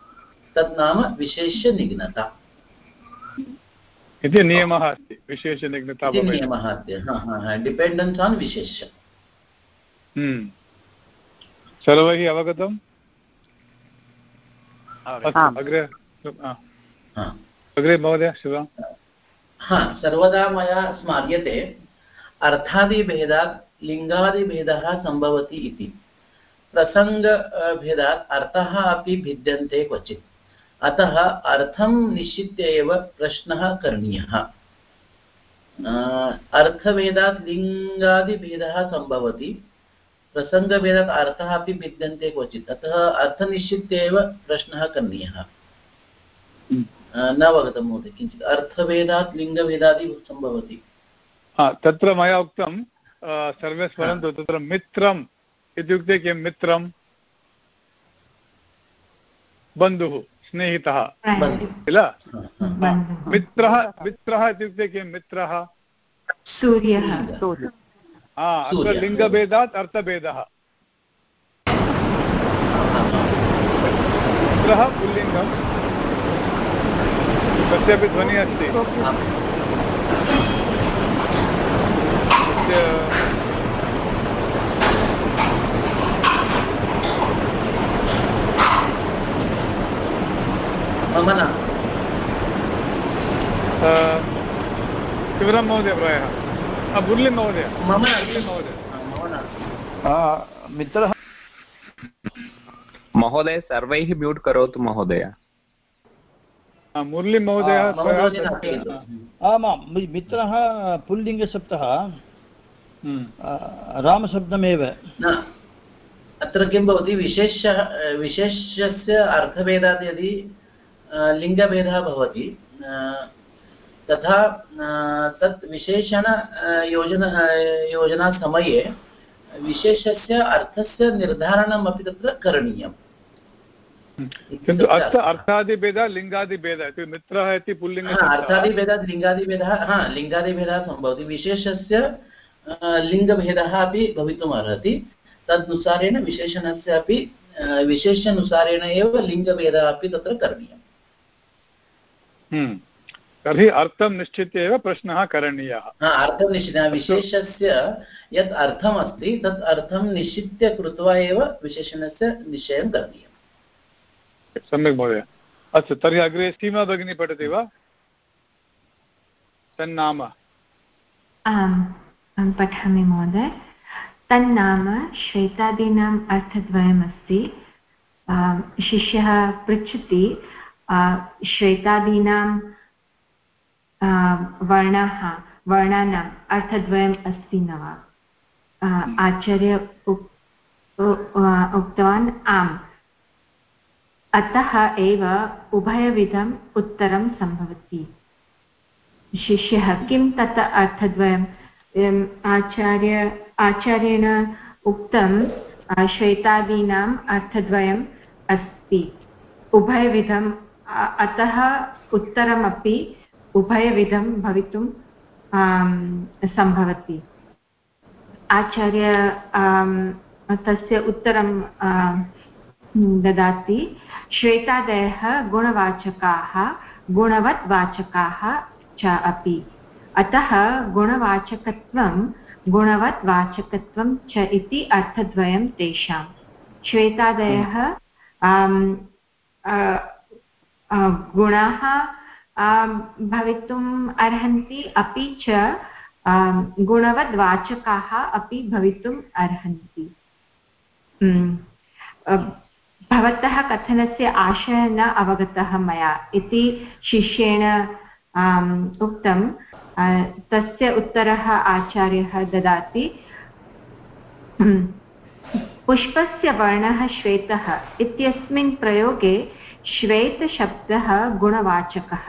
Speaker 7: तत् नाम विशेषनिघ्नता
Speaker 1: इति नियमः अस्ति विशेषनिघ्नता
Speaker 7: नियमः अस्ति हा हा हा डिपेण्डेन्स् आन् विशेष
Speaker 1: हम्म। सर्वैः अवगतम्। अग्रे अग्रे महोदय शिवा
Speaker 7: हा सर्वदा मया स्मार्यते अर्थादिभेदात् लिङ्गादिभेदः सम्भवति इति प्रसङ्गभेदात् अर्थः अपि भिद्यन्ते क्वचित् अतः अर्थं निश्चित्य एव प्रश्नः करणीयः अर्थभेदात् लिङ्गादिभेदः सम्भवति प्रसङ्गभेदात् अर्थः अपि भिद्यन्ते क्वचित्। अतः अर्थनिश्चित्य एव प्रश्नः करणीयः। अ, न अवगतं महोदय किञ्चित्। अर्थभेदात् लिङ्गभेदादि सम्भवति।
Speaker 1: हा, तत्र मया उक्तं सर्वे स्मरन्तु तत्र मित्रम् इत्युक्ते किं? मित्रं बन्धुः स्नेहितः। किल? मित्रः मित्रः इत्युक्ते किं? मित्रः।
Speaker 4: सूर्यः।
Speaker 1: हा अत्र। लिङ्गभेदात् अर्थभेदः मित्रः पुल्लिङ्गं तस्यापि ध्वनिः अस्ति शिवराम महोदय प्रायः मुरली महोदय।
Speaker 7: मम
Speaker 1: महोदय।
Speaker 5: मित्रः
Speaker 8: महोदय सर्वैः म्यूट् करोतु महोदय।
Speaker 1: मुरली महोदय।
Speaker 5: आमां मित्रः पुल्लिङ्गशब्दः।
Speaker 1: हम्म,
Speaker 5: रामशब्दमेव।
Speaker 7: अत्र किं भवति विशेषः विशेषस्य अर्थभेदात् यदि लिङ्गभेदः भवति तथा तत् विशेषण योजन योजनासमये विशेषस्य अर्थस्य निर्धारणमपि तत्र करणीयम्।
Speaker 1: किन्तु अर्थ। अर्थादिभेदः लिङ्गादिभेदः। इति मित्रः इति पुल्लिङ्ग
Speaker 7: अर्थादिभेदात् लिङ्गादिभेदः हा लिङ्गादिभेदः सम्भवति। विशेषस्य लिङ्गभेदः अपि भवितुम् अर्हति। तदनुसारेण विशेषणस्य अपि विशेषानुसारेण एव लिङ्गभेदः अपि तत्र करणीयः
Speaker 1: हम्म। तर्हि अर्थं निश्चित्य एव प्रश्नः करणीयः।
Speaker 7: अर्थं निश्चितः। विशेषस्य यत् अर्थमस्ति तत् अर्थं निश्चित्य कृत्वा एव विशेषणस्य निश्चयं करणीयम्।
Speaker 1: सम्यक् महोदय। अस्तु तर्हि अग्रे सीमा भगिनी पठति वा? तन्नाम।
Speaker 4: आम् पठामि महोदय। तन्नाम श्वेतादीनाम् अर्थद्वयमस्ति। शिष्यः पृच्छति श्वेतादीनां वर्णाः वर्णानाम् अर्थद्वयम् अस्ति न वा? आचार्य उक्तवान् आम्। अतः एव उभयविधम् उत्तरं सम्भवति। शिष्यः किं तत् अर्थद्वयम्? आचार्य आचार्येण उक्तं श्वेतादीनाम् अर्थद्वयम् अस्ति। उभयविधम् अतः उत्तरमपि उभयविधं भवितुं सम्भवति। आचार्य तस्य उत्तरं ददाति। श्वेतादयः गुणवाचकाः गुणवत् वाचकाः च अपि। अतः गुणवाचकत्वं गुणवत् वाचकत्वं च इति अर्थद्वयं तेषां श्वेतादयः गुणाः भवितुम् अर्हन्ति अपि च गुणवद्वाचकाः अपि भवितुम् अर्हन्ति। भवतः कथनस्य आशयः न अवगतः मया इति शिष्येण उक्तं। तस्य उत्तरः आचार्यः ददाति। पुष्पस्य वर्णः श्वेतः इत्यस्मिन् प्रयोगे श्वेतशब्दः गुणवाचकः।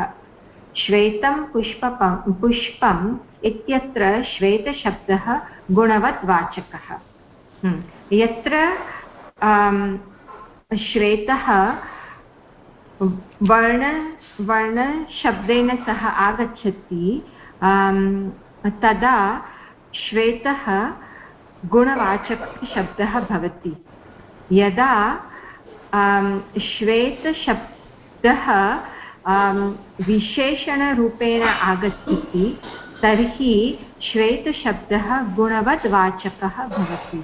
Speaker 4: श्वेतं पुष्पं पुष्पम् इत्यत्र श्वेतशब्दः गुणवत् वाचकः हम्म, यत्र श्वेतः वर्ण वर्णशब्देन सह आगच्छति तदा श्वेतः गुणवाचकशब्दः भवति। यदा श्वेतशब्दः विशेषणरूपेण आगच्छति तर्हि श्वेतशब्दः गुणवत् वाचकः भवति।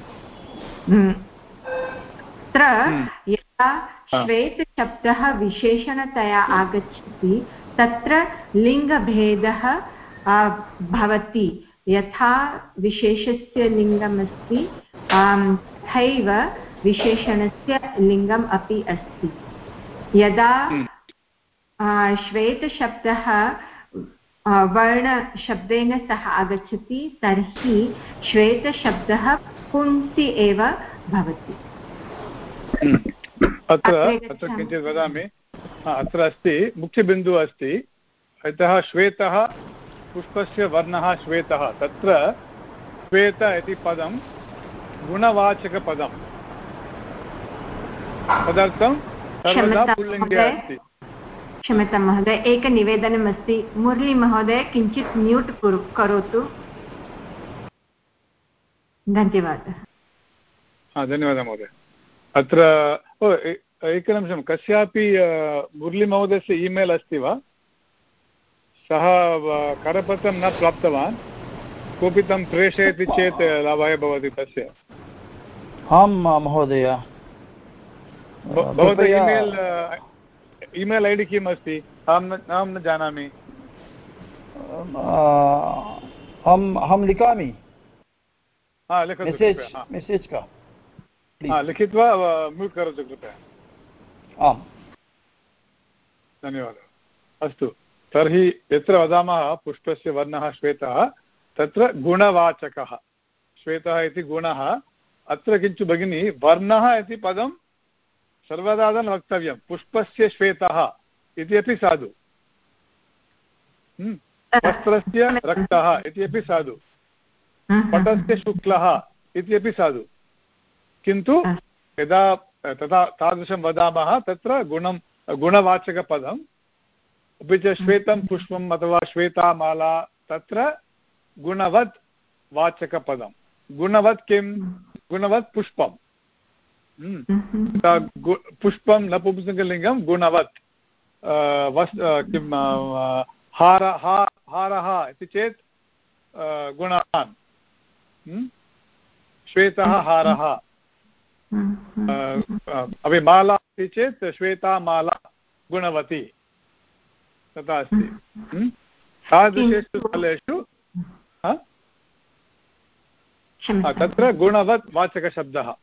Speaker 4: तत्र यदा श्वेतशब्दः विशेषणतया आगच्छति तत्र लिङ्गभेदः भवति। यथा विशेषस्य लिङ्गमस्ति तथैव विशेषणस्य लिङ्गम् अपि अस्ति। यदा हम्म। श्वेतशब्दः वर्णशब्देन सह आगच्छति तर्हि श्वेतशब्दः पुंसि एव भवति।
Speaker 1: हम्म। अत्र अत्र किञ्चित् वदामि। अत्र अस्ति मुख्यबिन्दुः अस्ति। यतः श्वेतः पुष्पस्य वर्णः श्वेतः। तत्र श्वेत इति पदं गुणवाचकपदम्। तदर्थं सर्वदा पुल्लिङ्गे अस्ति।
Speaker 4: क्षम्यतां महोदय एकनिवेदनम् अस्ति मुरलीमहोदय किञ्चित् म्यूट् करोतु। धन्यवादः।
Speaker 1: धन्यवादः महोदय। अत्र ओ एकनिमिषं कस्यापि मुरलीमहोदयस्य ईमेल् अस्ति वा? सः करपत्रं न प्राप्तवान्। कोऽपि तं प्रेषयति चेत् लाभाय भवति तस्य।
Speaker 5: आं महोदय।
Speaker 1: भवतः ईमेल् ईमेल् ऐ डि किम् अस्ति अहं अहं न जानामि।
Speaker 5: अहम् अहं लिखामि।
Speaker 1: मेसेज् का लिखित्वा म्यूट् करोतु कृपया।
Speaker 5: आम्।
Speaker 1: धन्यवादः। अस्तु तर्हि यत्र वदामः पुष्पस्य वर्णः श्वेतः तत्र गुणवाचकः। श्वेतः इति गुणः। अत्र किञ्चित् भगिनी वर्णः इति पदं सर्वदा न वक्तव्यं। पुष्पस्य श्वेतः इति अपि साधु। हम्म। वस्त्रस्य रक्तः इति अपि साधु। पटस्य शुक्लः इति अपि साधु। किन्तु यदा, तथा तादृशं वदामः, तत्र गुणं, गुणवाचकपदम्, अपि च श्वेतं पुष्पम् अथवा श्वेतामाला, तत्र गुणवत् वाचकपदं गुणवत् किं? गुणवत् पुष्पं पुष्पं नपुंसकलिङ्गं गुणवत् वस् किं हार हारः इति चेत् गुणान् श्वेतः हारः अपि माला अस्ति चेत् श्वेता माला गुणवती तथा अस्ति तादृशेषु स्थलेषु तत्र गुणवत् वाचकशब्दः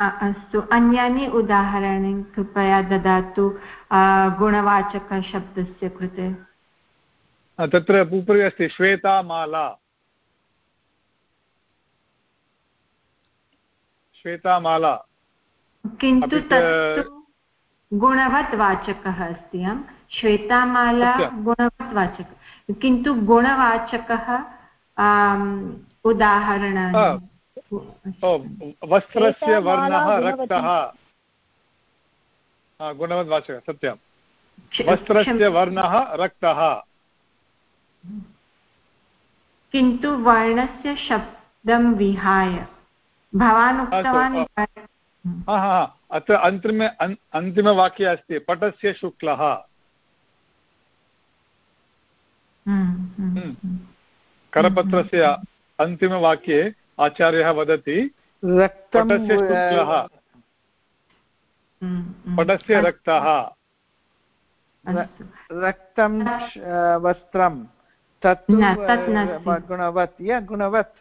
Speaker 4: अस्तु अन्यानि उदाहरणानि कृपया ददातु गुणवाचकशब्दस्य कृते।
Speaker 1: तत्र उपरि अस्ति श्वेतामाला। श्वेतामाला।
Speaker 4: किन्तु गुणवत् वाचकः अस्ति आम्। श्वेतामाला गुणवत् वाचकः किन्तु गुणवाचकः उदाहरणानि।
Speaker 1: वस्त्रस्य वर्णः रक्तः। गुणवद्वाचकः सत्यं वस्त्रस्य वर्णः रक्तः।
Speaker 4: किन्तु वर्णस्य शब्दं विहाय। भवान् उक्तवान्
Speaker 1: अत्र अन्तिमे अन्तिमवाक्ये अस्ति पटस्य शुक्लः। करपत्रस्य अन्तिमवाक्ये आचार्यः वदति पटस्य शुक्लः पटस्य रक्तः।
Speaker 9: रक्तं वस्त्रं तत्तु गुणवत् य गुणवत्।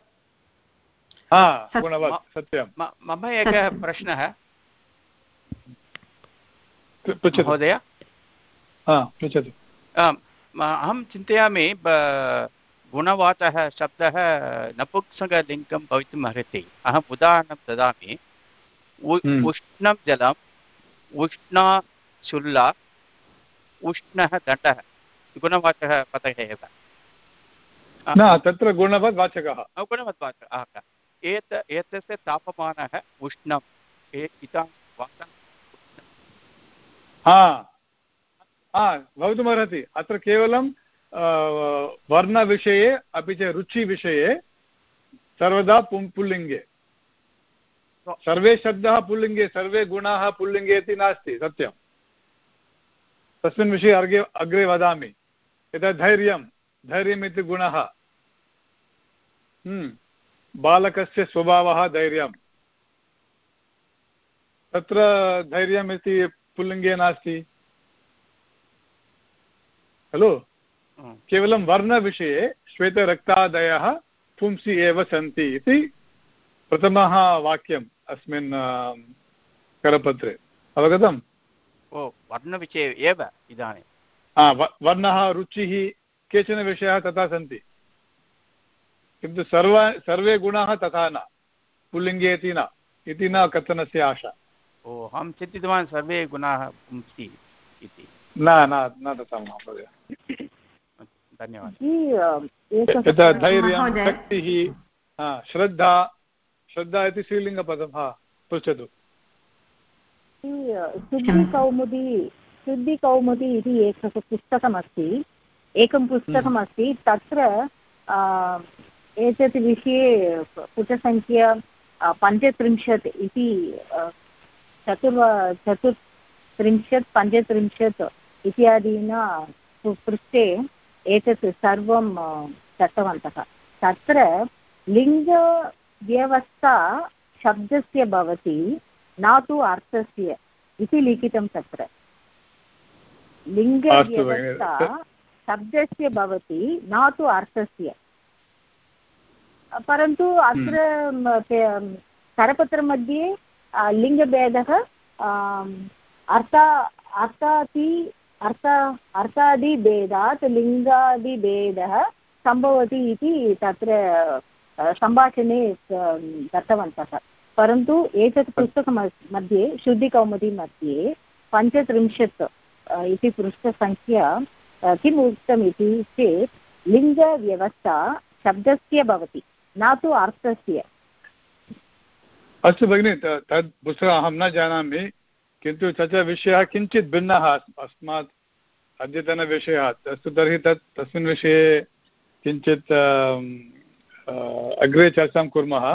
Speaker 1: गुणवत् सत्यं
Speaker 2: मम एकः प्रश्नः। महोदय?
Speaker 1: पृच्छतु।
Speaker 2: अहं चिन्तयामि गुणवाचः शब्दः नपुंसकलिङ्गं भवितुम् अर्हति। अहम् उदाहरणं ददामि। उष्णं जलम् उष्णा शुल्ला उष्णः दण्डः गुणवाचकः पदः एव।
Speaker 1: न तत्र गुणवद् वाचकः
Speaker 2: गुणवद् वाचकः एत एतस्य तापमानः उष्णम्।
Speaker 1: हा भवितुमर्हति। अत्र केवलं वर्णविषये अपि च रुचिविषये सर्वदा पुल्लिङ्गे सर्वे शब्दाः पुल्लिङ्गे सर्वे गुणाः पुल्लिङ्गे इति नास्ति सत्यं तस्मिन् विषये अग्रे अग्रे वदामि यथा धैर्यं धैर्यम् इति गुणः बालकस्य स्वभावः धैर्यं तत्र धैर्यम् इति पुल्लिङ्गे नास्ति खलु केवलं वर्णविषये श्वेतरक्तादयः पुंसि एव सन्ति इति प्रथमः वाक्यम् अस्मिन् करपत्रे। अवगतम्?
Speaker 2: ओ वर्णविषये एव इदानीं।
Speaker 1: वर्णः रुचिः केचन विषयाः तथा सन्ति। किन्तु सर्व सर्वे गुणाः तथा न। पुल्लिङ्गे इति न। इति न कथनस्य आशा।
Speaker 2: ओ अहं चिन्तितवान् सर्वे गुणाः पुंसि इति।
Speaker 1: न न तथा महोदय।
Speaker 2: धन्यवादः।
Speaker 1: यथा धैर्यं शक्तिः श्रद्धा श्रद्धा इति स्त्रीलिङ्गपदं हा पृच्छतु।
Speaker 3: शुद्धिकौमुदी शुद्धिकौमुदी इति एकः पुस्तकमस्ति। एकं पुस्तकमस्ति तत्र एतत् विषये पुटसङ्ख्या पञ्चत्रिंशत् इति चतुर् चतुर्त्रिंशत् पञ्चत्रिंशत् इत्यादीना पृष्ठे एतत् सर्वं दत्तवन्तः। तत्र लिङ्गव्यवस्था शब्दस्य भवति न तु अर्थस्य इति लिखितं तत्र। लिङ्गव्यवस्था शब्दस्य भवति न तु अर्थस्य। परन्तु अत्र करपत्रमध्ये लिङ्गभेदः अर्थ अर्थाति अर्थ अर्थादिभेदात् लिङ्गादिभेदः सम्भवति इति तत्र सम्भाषणे दत्तवन्तः। परन्तु एतत् पुस्तकं मध्ये शुद्धिकौमुदी मध्ये पञ्चत्रिंशत् इति पृष्ठसङ्ख्या किम् उक्तम् इति चेत् लिङ्गव्यवस्था शब्दस्य भवति न तु अर्थस्य।
Speaker 1: अस्तु भगिनि तद् पुस्तकम् अहं न जानामि किन्तु च विषयः किञ्चित् भिन्नः अस्मात् अद्यतनविषयः अस्तु तर्हि तत् तस्मिन् विषये किञ्चित् अग्रे चर्चां कुर्मः।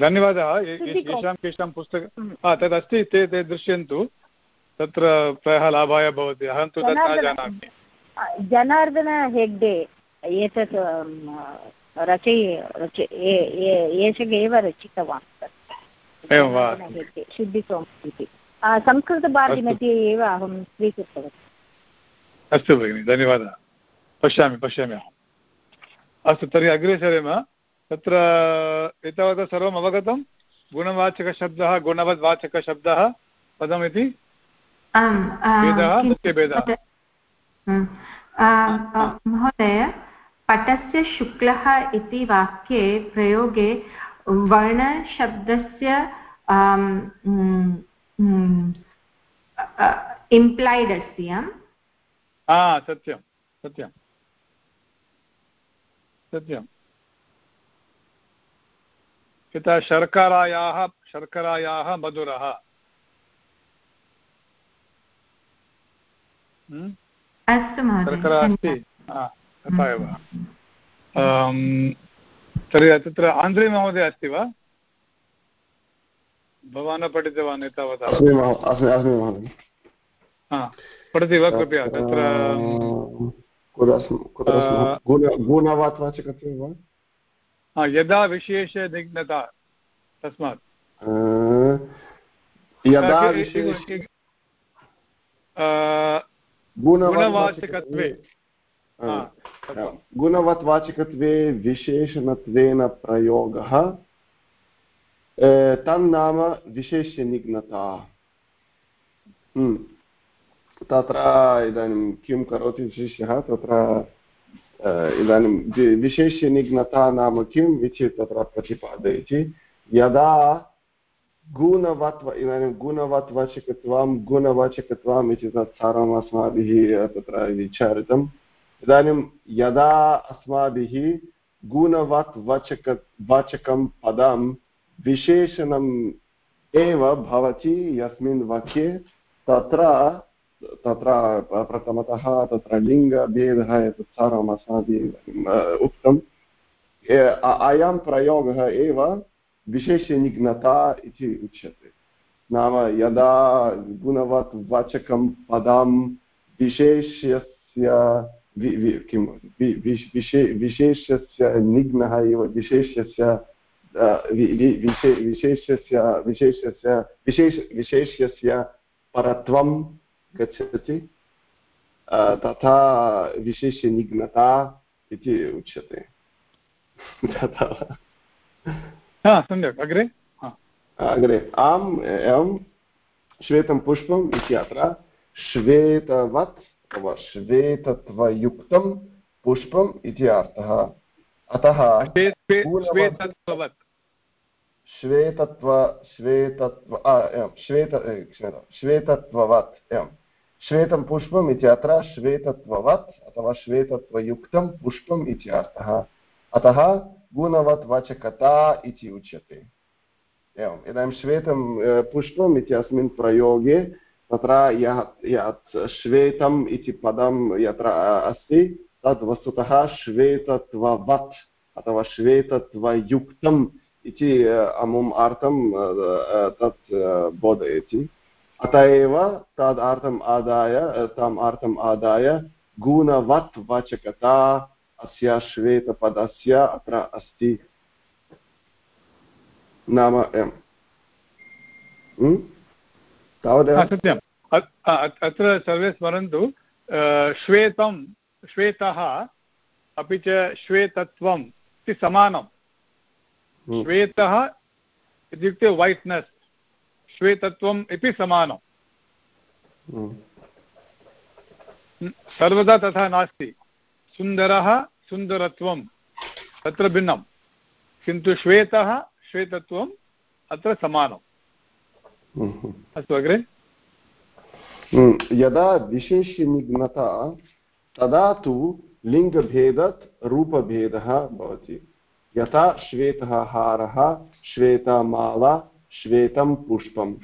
Speaker 1: धन्यवादः। येषां केषां पुस्तक तदस्ति ते ते दृश्यन्तु। तत्र प्रायः लाभाय भवति। अहं तु तत् न जानामि।
Speaker 3: जनार्दन हेग्डे एतत् रचय रच एषः एव रचितवान्
Speaker 1: एवं वा?
Speaker 3: शुद्धिसोम इति। संस्कृतभारतीमध्ये एव अहं स्वीकृतवती।
Speaker 1: अस्तु भगिनि धन्यवादः। पश्यामि पश्यामि अहम्। अस्तु तर्हि अग्रे सरेम। तत्र एतावता सर्वम् अवगतं। गुणवाचकशब्दः गुणवद्वाचकशब्दः पदमिति। भेदः मुख्यभेदः।
Speaker 4: महोदय पटस्य शुक्लः इति वाक्ये प्रयोगे वर्णशब्दस्य इम्प्लैड् अस्ति आम्
Speaker 1: सत्यं सत्यं सत्यं यथा शर्करायाः शर्करायाः मधुरः?
Speaker 4: अस्तु शर्करा अस्ति
Speaker 1: तथा एव तर्हि तत्र आन्ध्रे महोदय अस्ति वा भवान् पठितवान् एतावता पठति वा कृपया तत्र यदा विशेषनिघ्नता तस्मात्।
Speaker 10: यदा
Speaker 1: गुणवाचकत्वे।
Speaker 10: गुणवत्वाचकत्वे विशेषणत्वेन प्रयोगः तन्नाम विशेष्यनिघ्नता। तत्र इदानीं किं करोति विशिष्यः तत्र इदानीं विशेष्यनिघ्नता नाम किम् इति तत्र प्रतिपादयति यदा गुणवत्व इदानीं गुणवत्वाचकत्वं गुणवाचकत्वम् इति तत् अस्माभिः तत्र विचारितम् इदानीं यदा अस्माभिः गुणवत् वचक वाचकं पदं विशेषणम् एव भवति यस्मिन् वाक्ये तत्र तत्र प्रथमतः तत्र लिङ्गभेदः एतत् सर्वम् अस्माभिः उक्तम् अयं प्रयोगः एव विशेषनिघ्नता इति उच्यते। नाम यदा गुणवत् वाचकं पदं विशेष्यस्य किं विशेषस्य निघ्नः इव विशेषस्य विशेषस्य विशेष विशेष्यस्य परत्वं गच्छति तथा विशेषनिघ्नता इति उच्यते
Speaker 1: तथा सम्यक् अग्रे
Speaker 10: अग्रे आम् एवं श्वेतं पुष्पम् इति अत्र श्वेतवत् अथवा श्वेतत्वयुक्तं पुष्पम् इति अर्थः अतः श्वेतत्व श्वेतत्व श्वेत श्वेतत्ववत् एवं श्वेतं पुष्पम् इति अत्र श्वेतत्ववत् अथवा श्वेतत्वयुक्तं पुष्पम् इति अर्थः अतः गुणवत् वाचकता इति उच्यते एवम् इदानीं श्वेतं पुष्पम् इत्यस्मिन् प्रयोगे तत्र यत् श्वेतम् इति पदं यत्र अस्ति तद् वस्तुतः श्वेतत्ववत् अथवा श्वेतत्वयुक्तम् इति अमुम् अर्थं तत् बोधयति। अत एव तद् अर्थम् आदाय तम् अर्थम् आदाय गुणवत् वाचकता अस्य श्वेतपदस्य अत्र अस्ति। नाम एवं
Speaker 1: तावदेव? सत्यम्। अत्र सर्वे स्मरन्तु श्वेतं श्वेतः अपि च श्वेतत्वम् इति समानं हम्म। श्वेतः इत्युक्ते वैट्नेस् श्वेतत्वम् इति समानम् हम्म। सर्वदा तथा नास्ति. सुन्दरः सुन्दरत्वं तत्र भिन्नं. किन्तु श्वेतः श्वेतत्वम् अत्र समानम्। अस्तु अग्रे।
Speaker 10: यदा विशेष्यनिघ्नता तदा तु लिङ्गभेदात् रूपभेदः भवति. यथा श्वेतः हारः श्वेतमाला, श्वेतं पुष्पम्।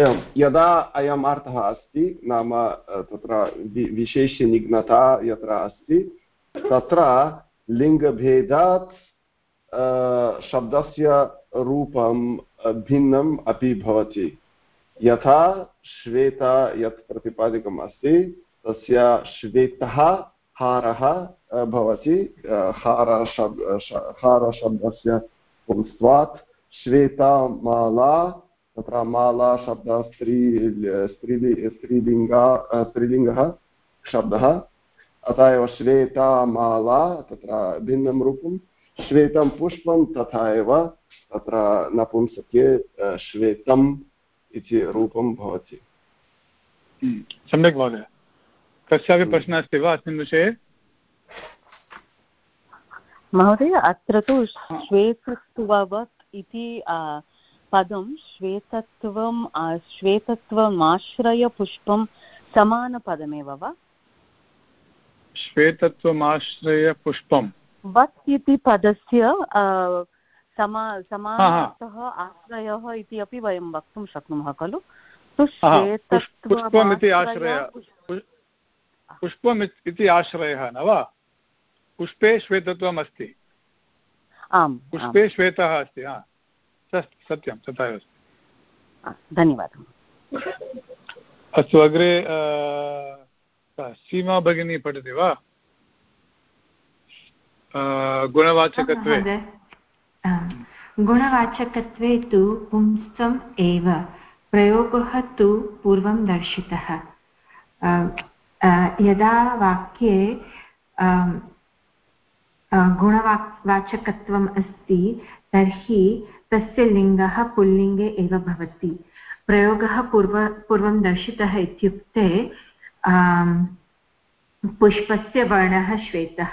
Speaker 10: एवं, यदा अयम् अर्थः अस्ति, नाम तत्र विशेषनिघ्नता यत्र अस्ति, तत्र लिङ्गभेदात् शब्दस्य रूपं भिन्नम् अपि भवति। यथा श्वेत यत् प्रतिपादिकम् अस्ति, तस्य श्वेतः हारः भवति हारशब् हारशब्दस्य पुंस्त्वात् श्वेतामाला तत्र माला शब्दः, स्त्री स्त्रीलि स्त्रीलिङ्गा स्त्रीलिङ्गः शब्दः, अतः एव श्वेता माला, तत्र भिन्नं रूपं, श्वेतं पुष्पं, तथा एव तत्र नपुंसके श्वेतम् इति रूपं भवति।
Speaker 1: सम्यक् महोदय। कस्यापि प्रश्नः अस्ति वा अस्मिन् विषये?
Speaker 6: महोदय अत्र तु श्वेतत्ववत् इति पदं श्वेतत्वं श्वेतत्वमाश्रयपुष्पं समानपदमेव वा?
Speaker 1: श्वेतत्वमाश्रयपुष्पं
Speaker 6: वत् इति पदस्य समा समानतः आश्रयः इति अपि वयं वक्तुं शक्नुमः खलु?
Speaker 1: आश्रय। पुष्पम् इति आश्रयः न वा? पुष्पे श्वेतत्वम् अस्ति
Speaker 6: आम्।
Speaker 1: पुष्पे श्वेतः अस्ति सत्यं तथा एव
Speaker 6: अस्ति धन्यवादः।
Speaker 1: अस्तु अग्रे सीमा भगिनी पठति वा? गुणवाचकत्वे।
Speaker 4: गुणवाचकत्वे तु पुंस्तम् एव प्रयोगः तु पूर्वं दर्शितः। यदा वाक्ये गुणवाक् वाचकत्वम् अस्ति तर्हि तस्य लिङ्गः पुल्लिङ्गे एव भवति। प्रयोगः पूर्व पूर्वं दर्शितः इत्युक्ते पुष्पस्य वर्णः श्वेतः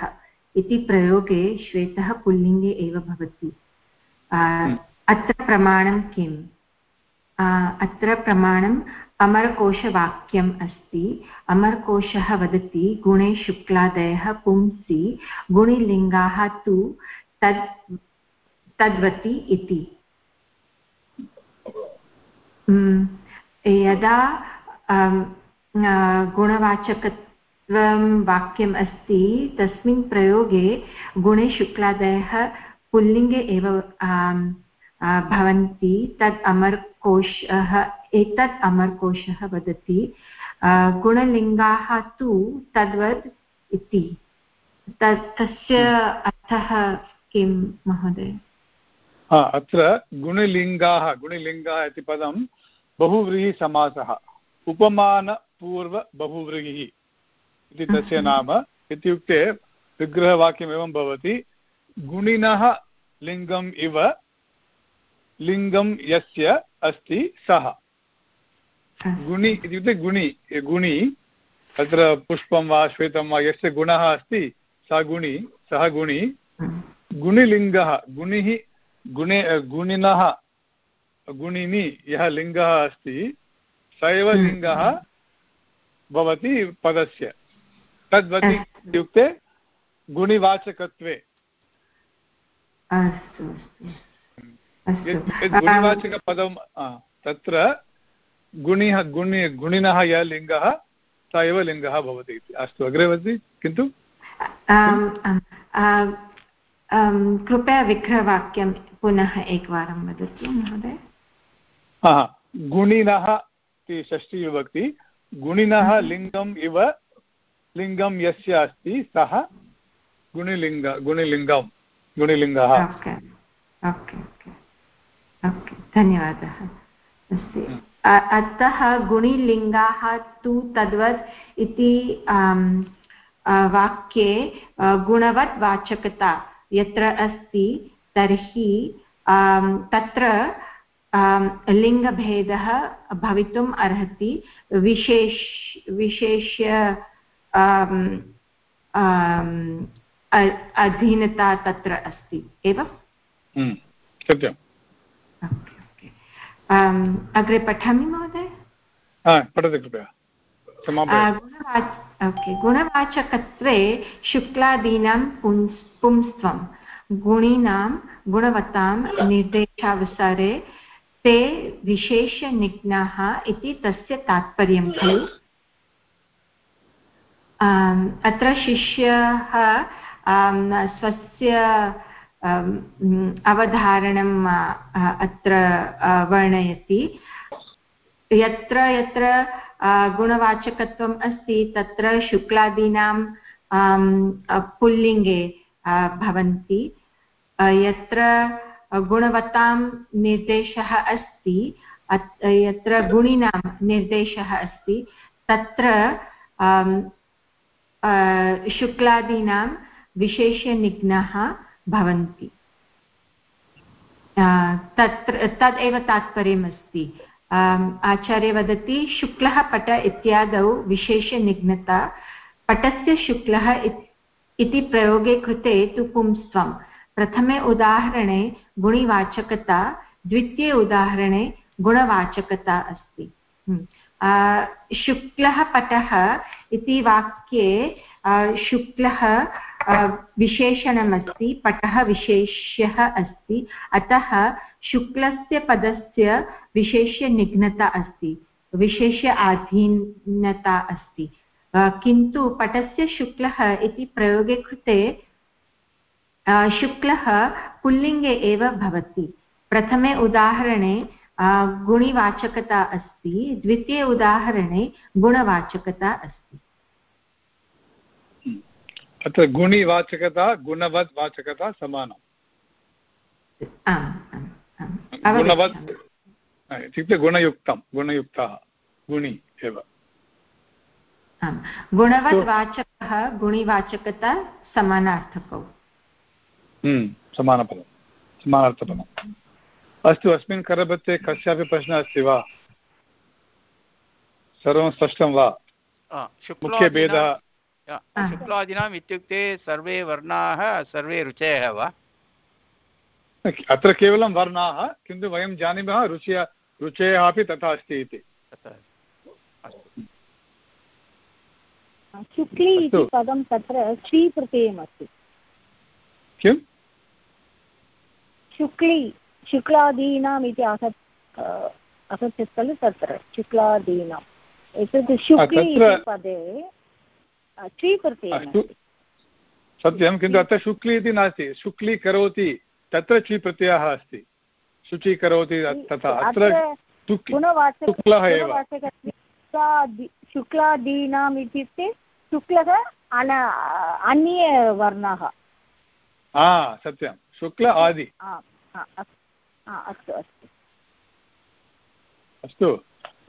Speaker 4: इति प्रयोगे श्वेतः पुल्लिङ्गे एव भवति। अत्र प्रमाणं किम्? अत्र प्रमाणम् अमरकोशवाक्यम् अस्ति। अमरकोशः वदति, गुणे शुक्लादयः पुंसि, गुणिलिङ्गाः तु तद्, तद्वति इति। यदा गुणवाचकत्वं वाक्यम् अस्ति, तस्मिन् प्रयोगे गुणे शुक्लादयः पुल्लिङ्गे एव भवन्ति तत् अमरकोशः एतत् अमरकोशः वदति। गुणलिङ्गाः तु तद्वत् इति। तस्य अर्थः किं महोदय?
Speaker 1: अत्र गुणलिङ्गाः गुणलिङ्गाः इति पदं बहुव्रीहिसमासः उपमानपूर्वबहुव्रीहिः इति तस्य नाम। इत्युक्ते विग्रहवाक्यम् एवं भवति गुणिनः लिङ्गम् इव लिङ्गं यस्य अस्ति सः। गुणि इत्युक्ते गुणि गुणि तत्र पुष्पं वा श्वेतं वा यस्य गुणः अस्ति सः गुणि सः गुणि। गुणिलिङ्गः गुणिः गुणे गुणिनः गुणिनि यः लिङ्गः अस्ति स एव। लिङ्गः भवति पदस्य। तद्वति इत्युक्ते गुणिवाचकत्वे। गुणिवाचकपदं तत्र गुणिः गुणि गुणिनः यः लिङ्गः स एव लिङ्गः भवति इति। अस्तु अग्रे वदति किन्तु?
Speaker 4: कृपया विग्रहवाक्यं पुनः एकवारं वदतु महोदय।
Speaker 1: गुणिनः इति षष्ठीविभक्ति गुणिनः लिङ्गम् इव लिङ्गं यस्य अस्ति सः गुणिलिङ्ग गुणिलिङ्गं। गुणिलिङ्गः
Speaker 4: धन्यवादः। अस्ति। अतः गुणिलिङ्गाः तु तद्वत् इति वाक्ये गुणवत् वाचकता यत्र अस्ति तर्हि तत्र लिङ्गभेदः भवितुम् अर्हति। विशेष विशेष्य अधीनता तत्र अस्ति। एव?
Speaker 1: हम्म, सत्यम्।
Speaker 4: अग्रे पठामि महोदय
Speaker 1: पठतु कृपया
Speaker 4: गुणवाच ओके गुणवाचकत्वे शुक्लादीनां पुंस् पुंस्त्वं। गुणीनां गुणवत्तां निर्देशावसरे ते विशेषनिघ्नाः इति तस्य तात्पर्यं खलु। अत्र शिष्यः स्वस्य अवधारणम् अत्र वर्णयति. यत्र यत्र गुणवाचकत्वम् अस्ति, तत्र शुक्लादीनां पुल्लिङ्गे भवन्ति. यत्र गुणवत्तां निर्देशः अस्ति यत्र गुणिनां निर्देशः अस्ति, तत्र शुक्लादीनां विशेषनिघ्नः भवन्ति। तत्र तदेव तात्पर्यमस्ति। आचार्य वदति, शुक्लः पट इत्यादौ विशेषनिघ्नता। पटस्य शुक्लः इति प्रयोगे कृते तु पुंस्त्वं प्रथमे उदाहरणे गुणिवाचकता, द्वितीये उदाहरणे गुणवाचकता अस्ति। शुक्लः पटः इति वाक्ये शुक्लः विशेषणमस्ति, पटः विशेष्यः अस्ति, अतः शुक्लस्य पदस्य विशेष्यनिघ्नता अस्ति विशेष्य आधीनता अस्ति किन्तु पटस्य शुक्लः इति प्रयोगे कृते शुक्लः पुल्लिङ्गे एव भवति। प्रथमे उदाहरणे गुणिवाचकता अस्ति, द्वितीये उदाहरणे गुणवाचकता अस्ति।
Speaker 1: अत्र गुणिवाचकता गुणवद् वाचकता समानम् गुणवत् इत्युक्ते गुणयुक्तं गुणयुक्तः गुणि एव।
Speaker 4: गुणवद् वाचकः गुणिवाचकता समानार्थकौ।
Speaker 1: हम्म, समानपदं समानार्थपदम्। अस्तु अस्मिन् करपत्रे कस्यापि प्रश्नः अस्ति वा? सर्वं स्पष्टं वा? मुख्यभेदः
Speaker 2: शुक्लादीनाम् इत्युक्ते सर्वे वर्णाः सर्वे रुचयः वा?
Speaker 1: अत्र केवलं वर्णाः किन्तु वयं जानीमः रुचय रुचयः अपि तथा अस्ति इति।
Speaker 3: शुक्ली इति पदं तत्र श्रीप्रत्ययमस्ति
Speaker 1: किं?
Speaker 3: शुक्ली शुक्लादीनाम् इति असत् असत्यत् खलु तत्र शुक्लादीनाम्। एतत् शुक्ली इति पदे प्रत्ययः
Speaker 1: सत्यं किन्तु अत्र शुक्ली इति नास्ति। शुक्ली करोति तत्र ची अस्ति। शुचि करोति तथा अत्र शुक्लः। एव।
Speaker 3: शुक्लादीनाम् इत्युक्ते शुक्लः अन अन्यवर्णाः।
Speaker 1: हा सत्यं। शुक्ल आदि।
Speaker 3: अस्तु। अस्तु
Speaker 1: अस्तु।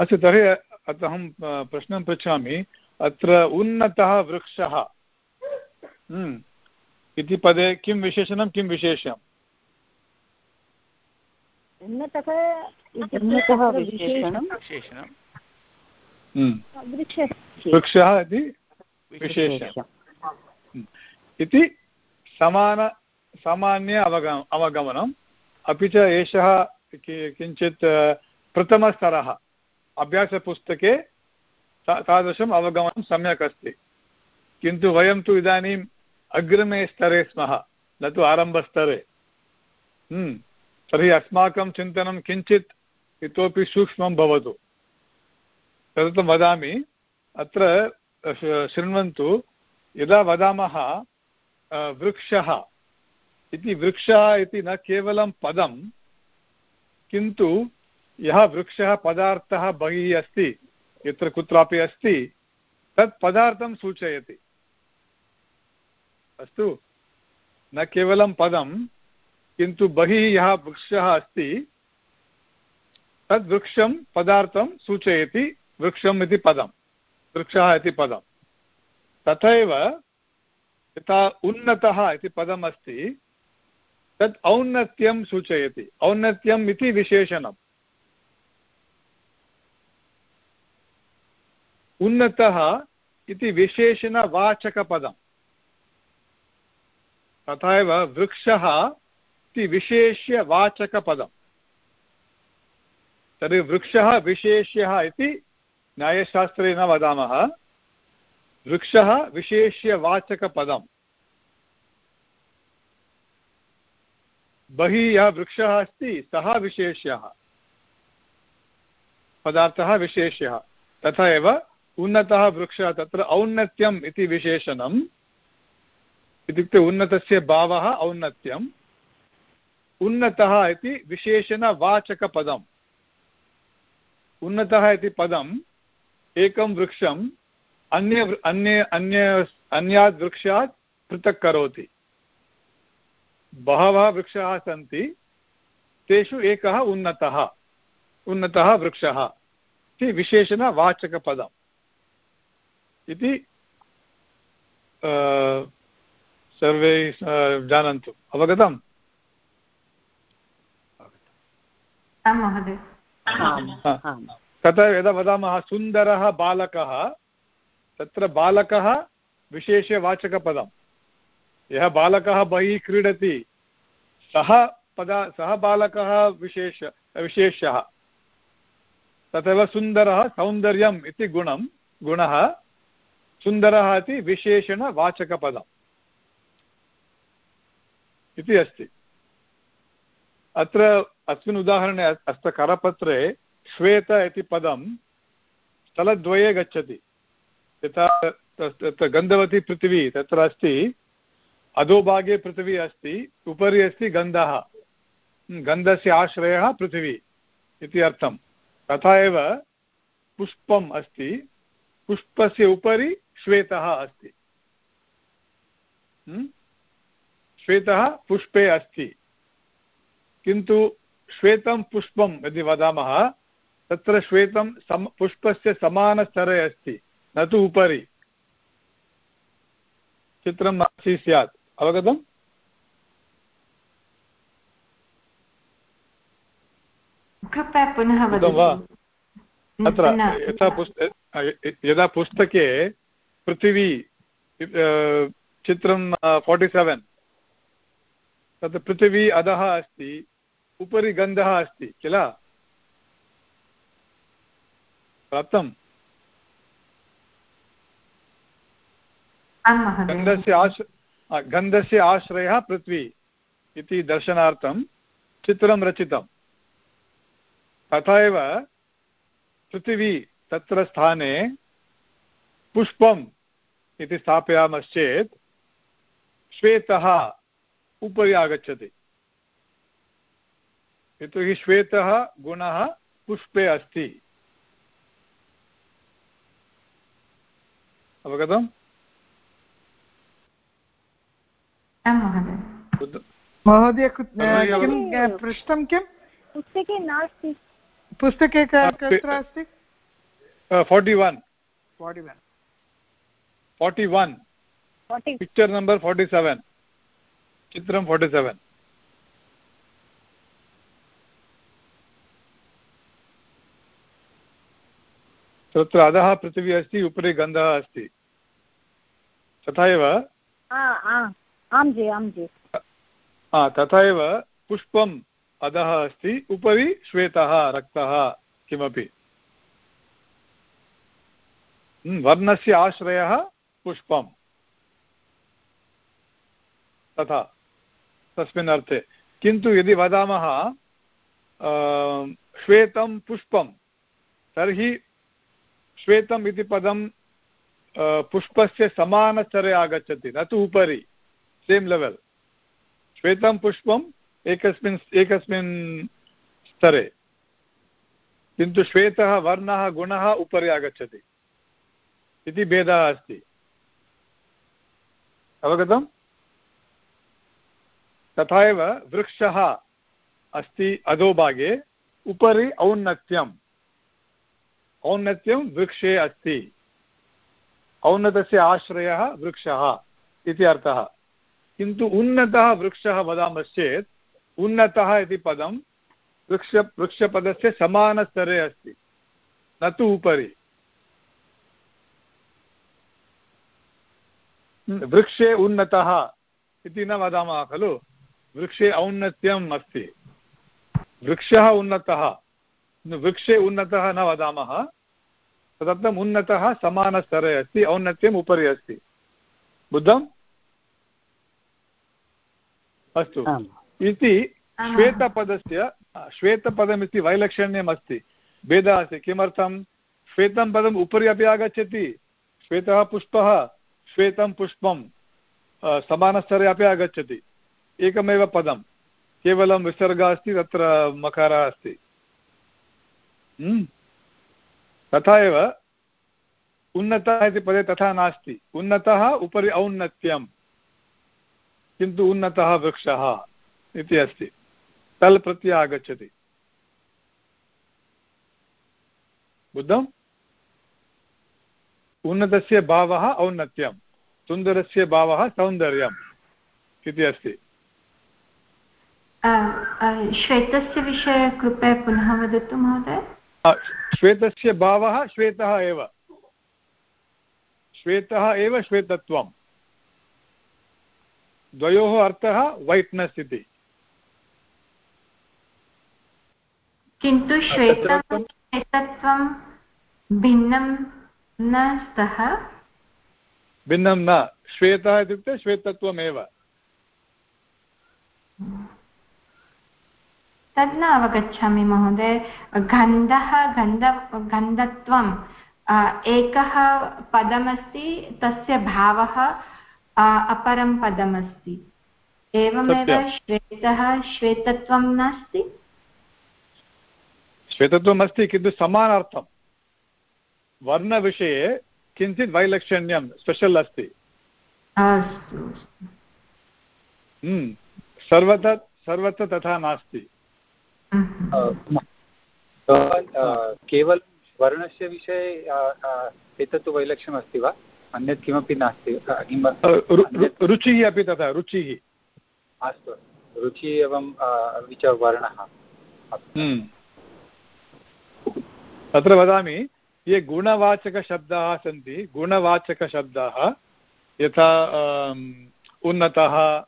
Speaker 1: अस्तु। तर्हि अहं प्रश्नं पृच्छामि। अत्र उन्नतः वृक्षः। हम्म, इति पदे किं विशेषणं किं विशेषम्
Speaker 3: उन्नतः
Speaker 1: हम्म। वृक्षः। इति विशेषम् हम्म। इति समान सामान्य अवगम अवगमनम्। अपि च एषः किञ्चित् प्रथमस्तरः। अभ्यासपुस्तके तादृशम् अवगमनं सम्यक् अस्ति किन्तु वयं तु इदानीम् अग्रिमे स्तरे स्मः, न तु आरम्भस्तरे हम्म। तर्हि अस्माकं चिन्तनं किञ्चित् इतोपि सूक्ष्मं भवतु तदर्थं वदामि, अत्र शृण्वन्तु, यदा वदामः वृक्षः इति वृक्षः इति न केवलं पदं, किन्तु यः वृक्षः पदार्थः बहिः अस्ति यत्र कुत्रापि अस्ति, तत् पदार्थं सूचयति। अस्तु, न केवलं पदं, किन्तु बहिः यः वृक्षः अस्ति, तद् वृक्षं पदार्थं सूचयति, वृक्षम् इति पदं, वृक्षः इति पदं। तथैव, यथा उन्नतः इति पदम् अस्ति तत् औन्नत्यं सूचयति। औन्नत्यम् इति विशेषणम्। उन्नतः इति विशेषणवाचकपदम्। तथा एव वृक्षः इति विशेष्यवाचकपदम्। तर्हि वृक्षः विशेष्यः इति न्यायशास्त्रे न वदामः। वृक्षः विशेष्यवाचकपदम्। बहिः यः वृक्षः अस्ति, सः विशेष्यः। पदार्थः विशेष्यः। तथा एव उन्नतः वृक्षः, तत्र औन्नत्यम् इति विशेषणम्। इत्युक्ते उन्नतस्य भावः औन्नत्यम्। उन्नतः इति विशेषणवाचकपदम्। उन्नतः इति पदम्, एकं वृक्षम्, अन्य अन्य अन्य अन्यात् वृक्षात् पृथक् करोति। बहवः वृक्षाः सन्ति, तेषु एकः उन्नतः उन्नतः वृक्षः इति विशेषणवाचकपदम्। इति सर्वे जानन्तु। अवगतम्? तथा यदा वदामः सुन्दरः बालकः तत्र बालकः विशेषवाचकपदं यः बालकः बहिः क्रीडति सः पदा सः बालकः विशेष विशेष्यः। तथैव सुन्दरः सौन्दर्यम् इति गुणं गुणः सुन्दरः इति विशेषणवाचकपदम् इति अस्ति। अत्र अस्मिन् उदाहरणे अत्र करपत्रे श्वेत इति पदं स्थलद्वये गच्छति। यथा तत्र गन्धवती पृथिवी तत्र अस्ति, अधोभागे पृथिवी अस्ति, उपरि अस्ति गन्धः। गन्धस्य आश्रयः पृथिवी इति अर्थं तथा एव पुष्पम् अस्ति। पुष्पस्य उपरि श्वेतः अस्ति। श्वेतः पुष्पे अस्ति। किन्तु श्वेतं पुष्पं यदि वदामः तत्र श्वेतं सम पुष्पस्य समानस्तरे अस्ति न तु उपरि। चित्रं नास्ति स्यात्। अवगतम्
Speaker 4: पुनः
Speaker 1: वा? अत्र यथा पुस्त यदा पुस्तके पृथिवी चित्रं फोर्टि सेवेन् तत् पृथिवी अधः अस्ति उपरि गन्धः अस्ति किल? प्राप्तम्? गन्धस्य आश्र गन्धस्य आश्रयः पृथ्वी इति दर्शनार्थं चित्रं रचितं तथा एव पृथिवी तत्र स्थाने पुष्पम् इति स्थापयामश्चेत् श्वेतः उपरि आगच्छति। यतोहि श्वेतः गुणः पुष्पे अस्ति। अवगतम्?
Speaker 9: महोदय। किं पृष्टं किं?
Speaker 3: पुस्तके नास्ति।
Speaker 9: पुस्तके कुत्र अस्ति?
Speaker 1: Forty one.
Speaker 9: Forty one.
Speaker 1: Forty one picture number forty seven चित्रं फोर्टि सेवेन् तत्र अधः पृथिवी अस्ति उपरि गन्धः अस्ति तथा एव तथा एव पुष्पम् अधः अस्ति उपरि श्वेतः रक्तः किमपि वर्णस्य आश्रयः पुष्पम्। तथा तस्मिन् अर्थे। किन्तु यदि वदामः श्वेतं पुष्पं, तर्हि श्वेतम् इति पदं पुष्पस्य समानस्तरे आगच्छति, न तु उपरि सेम् लेवल् श्वेतं पुष्पम् एकस्मिन् एकस्मिन् स्तरे। किन्तु श्वेतः, वर्णः, गुणः उपरि आगच्छति। इति भेदः अस्ति। अवगतम्? तथा एव वृक्षः अस्ति अधोभागे, उपरि औन्नत्यम्। औन्नत्यं वृक्षे अस्ति। औन्नतस्य आश्रयः वृक्षः इति अर्थः। किन्तु उन्नतः वृक्षः वदामश्चेत्, उन्नतः इति पदं वृक्ष, वृक्षपदस्य समानस्तरे अस्ति। न तु उपरि। वृक्षे उन्नतः इति न वदामः खलु? वृक्षे औन्नत्यम् अस्ति। वृक्षः उन्नतः। वृक्षे उन्नतः न वदामः। तदर्थम् उन्नतः समानस्तरे अस्ति औन्नत्यम् उपरि अस्ति। बुद्धम्? अस्तु। इति श्वेतपदस्य श्वेतपदमिति वैलक्षण्यम् अस्ति। भेदः अस्ति किमर्थं श्वेतं पदम् उपरि अपि आगच्छति। श्वेतः पुष्पः। श्वेतं पुष्पं समानस्तरे अपि आगच्छति। एकमेव पदं। केवलं विसर्गः अस्ति, तत्र मकारः अस्ति। हम्म। तथा एव उन्नतः इति पदे तथा नास्ति। उन्नतः उपरि औन्नत्यं। किन्तु उन्नतः वृक्षः इति अस्ति। तल् प्रत्यय आगच्छति। बुद्धम्? उन्नतस्य भावः औन्नत्यं सुन्दरस्य भावः सौन्दर्यम् इति अस्ति।
Speaker 4: श्वेतस्य विषये कृपया पुनः वदतु महोदय।
Speaker 1: श्वेतस्य भावः श्वेतः एव। श्वेतः एव श्वेतत्वं द्वयोः अर्थः वैट्नेस् इति।
Speaker 4: किन्तु श्वेतत्वं भिन्नं न स्तः
Speaker 1: भिन्नं न श्वेतः इत्युक्ते श्वेतत्वमेव।
Speaker 4: तद् न अवगच्छामि महोदय। गन्धः गन्ध गन्धत्वम् एकः पदमस्ति तस्य भावः अपरं पदमस्ति। एवमेव श्वेतः श्वेतत्वं नास्ति?
Speaker 1: श्वेतत्वम् अस्ति किन्तु समानार्थं वर्णविषये किञ्चित् वैलक्षण्यं स्पेशल् अस्ति। हम्म, सर्वत्र सर्वत्र तथा नास्ति।
Speaker 11: केवलं वर्णस्य विषये एतत् वैलक्ष्यम् अस्ति वा? अन्यत् किमपि नास्ति
Speaker 1: रुचिः अपि तथा रुचिः।
Speaker 11: अस्तु रुचिः एवं च वर्णः।
Speaker 1: हम्म। तत्र वदामि ये गुणवाचकशब्दाः सन्ति। गुणवाचकशब्दाः यथा उन्नतः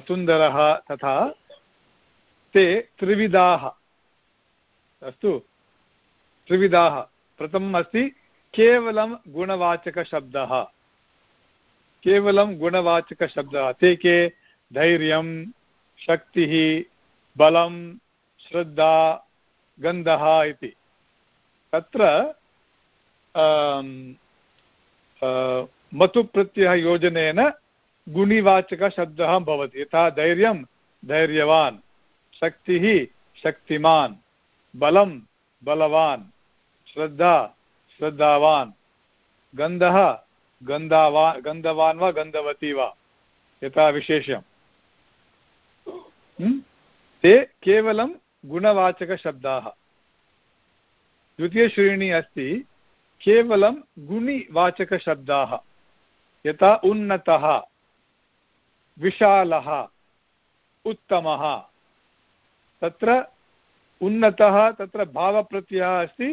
Speaker 1: सुन्दरः तथा ते त्रिविधाः। अस्तु। त्रिविधाः। प्रथमम् अस्ति, केवलं गुणवाचकशब्दः। केवलं गुणवाचकशब्दः। ते के? धैर्यं, शक्तिः, बलं, श्रद्धा, गन्धः इति। तत्र मतुप्रत्यययोजनेन गुणिवाचकशब्दः भवति। यथा धैर्यं, धैर्यवान्, शक्तिः, शक्तिमान्, बलं, बलवान्, श्रद्धा, श्रद्धावान्, गन्धः गन्धावान् गन्धवान् वा गन्धवती वा, यथा विशेषम् ते केवलं गुणवाचकशब्दाः। द्वितीयश्रेणी अस्ति, केवलं गुणिवाचकशब्दाः, यथा उन्नतः, विशालः, उत्तमः, तत्र उन्नतः, तत्र भावप्रत्ययः अस्ति,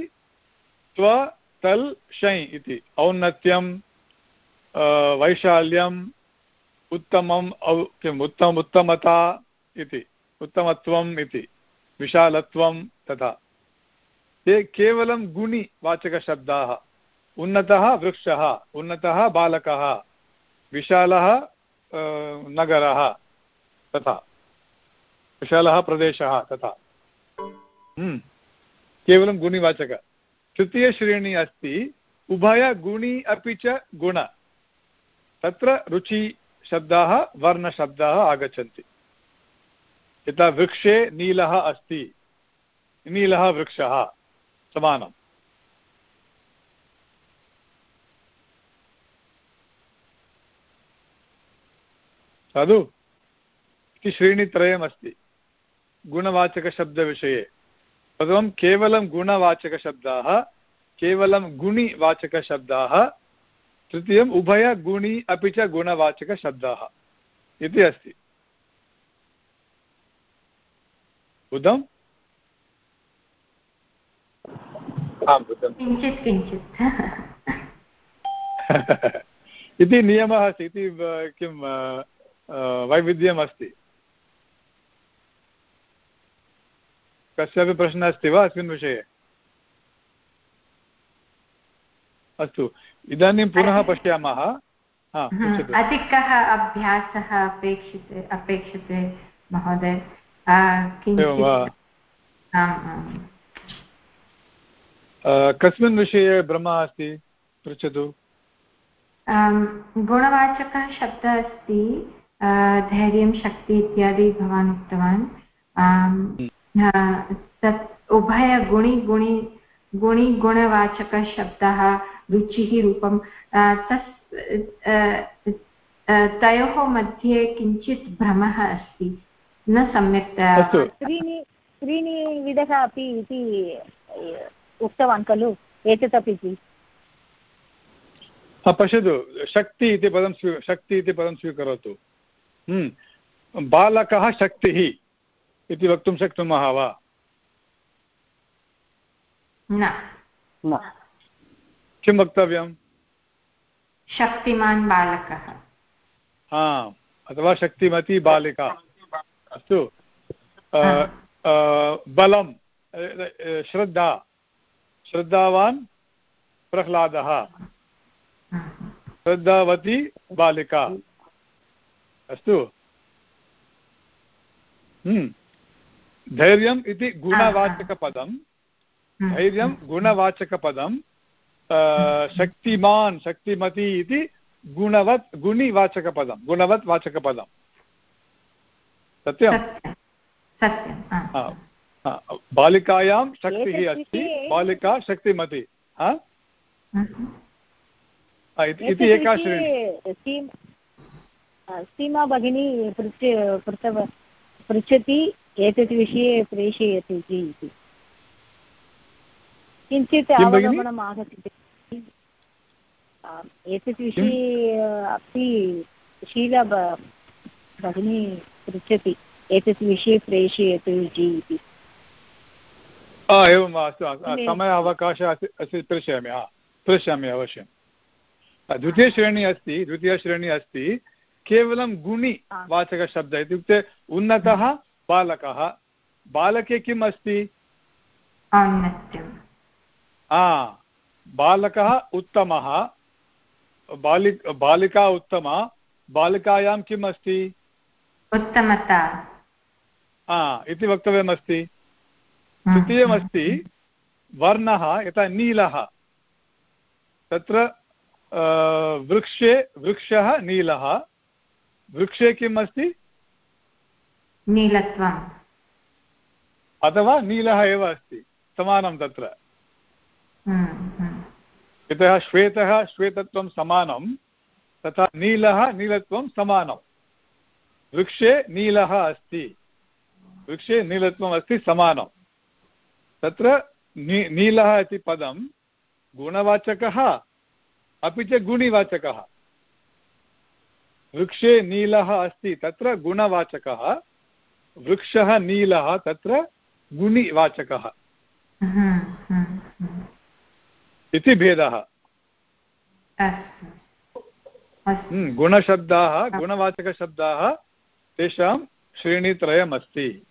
Speaker 1: त्व, तल्, शै इति, औन्नत्यं वैशाल्यम् उत्तमम् किम्, उत्तम, उत्तमता इति, उत्तमत्वम् इति, विशालत्वं तथा। ते केवलं गुणिवाचकशब्दाः उन्नतः वृक्षः, उन्नतः बालकः, विशालः नगरः तथा। विशालः प्रदेशः तथा। हम्म। केवलं गुणिवाचक तृतीयश्रेणी अस्ति उभयगुणि अपि च गुण। तत्र रुचिशब्दाः वर्णशब्दाः आगच्छन्ति। यथा वृक्षे नीलः अस्ति, नीलः वृक्षः। समानम् साधु इति श्रेणीत्रयमस्ति गुणवाचकशब्दविषये प्रथमं केवलं गुणवाचकशब्दाः केवलं गुणिवाचकशब्दाः तृतीयम् उभयगुणि अपि च गुणवाचकशब्दाः इति अस्ति बुद्धम्
Speaker 4: किञ्चित् किञ्चित्।
Speaker 1: इति नियमः अस्ति इति किं वैविध्यम् अस्ति। कस्यापि प्रश्नः अस्ति वा अस्मिन् विषये? अस्तु इदानीं पुनः पश्यामः।
Speaker 4: अधिकः अभ्यासः अपेक्षते अपेक्षते महोदय।
Speaker 1: कस्मिन् विषये ब्रह्मा अस्ति? पृच्छतु।
Speaker 4: गुणवाचकः शब्दः अस्ति धैर्यं शक्ति इत्यादि भवान् उक्तवान्। तत् उभयगुणि गुणि गुणिगुणवाचकशब्दः रुचिः रूपं तस् तयोः मध्ये किञ्चित् भ्रमः अस्ति। न सम्यक्
Speaker 3: त्रीणि त्रीणि विधः अपि इति उक्तवान् खलु? एतत् एतदपि
Speaker 1: पश्यतु शक्ति इति पदं स्वी शक्ति इति पदं स्वीकरोतु। हम्म। बालकः शक्तिः इति वक्तुं शक्नुमः वा? किं वक्तव्यं
Speaker 4: शक्तिमान् बालकः।
Speaker 1: हा अथवा शक्तिमती बालिका। अस्तु। बलं श्रद्धा। श्रद्धावान् प्रह्लादः। श्रद्धावती बालिका। अस्तु। हम्म। धैर्यम् इति गुणवाचकपदं धैर्यं गुणवाचकपदं शक्तिमान् शक्तिमती इति गुणवत् गुणिवाचकपदं गुणवत् वाचकपदं सत्यं बालिकायां शक्तिः अस्ति बालिका शक्तिमती इति एका श्रेणी।
Speaker 3: सीमा भगिनी पृच्छ पृथव पृच्छति एतत् विषये प्रेषयतु इति। किञ्चित् अवगमनम् आगच्छति। एतत् विषये अपि शीला भगिनी पृच्छति एतत् विषये प्रेषयतु इति।
Speaker 1: एवं वा अस्तु समय अवकाशः अस्ति प्रेषयामि हा प्रेषयामि अवश्यं द्वितीयश्रेणी अस्ति द्वितीयश्रेणी अस्ति केवलं गुणि वाचकशब्दः इत्युक्ते उन्नतः बालकः बालके किम् अस्ति बालकः उत्तमः बालि बालिका उत्तमा बालिकायां किम् अस्ति
Speaker 4: उत्तमता
Speaker 1: इति वक्तव्यमस्ति तृतीयमस्ति वर्णः यथा नीलः। तत्र वृक्षे वृक्षः नीलः। वृक्षे किम् अस्ति
Speaker 4: नीलत्वम्।
Speaker 1: अथवा नीलः एव अस्ति समानं तत्र। यतः श्वेतः श्वेतत्वं समानं तथा नीलः नीलत्वं समानं। वृक्षे नीलः अस्ति। वृक्षे नीलत्वम् अस्ति समानं तत्र नी नीलः इति पदं गुणवाचकः अपि च गुणिवाचकः। वृक्षे नीलः अस्ति तत्र गुणवाचकः वृक्षः नीलः तत्र गुणिवाचकः। इति भेदः। हम्म, गुणशब्दाः गुणवाचकशब्दाः तेषां श्रेणीत्रयम् अस्ति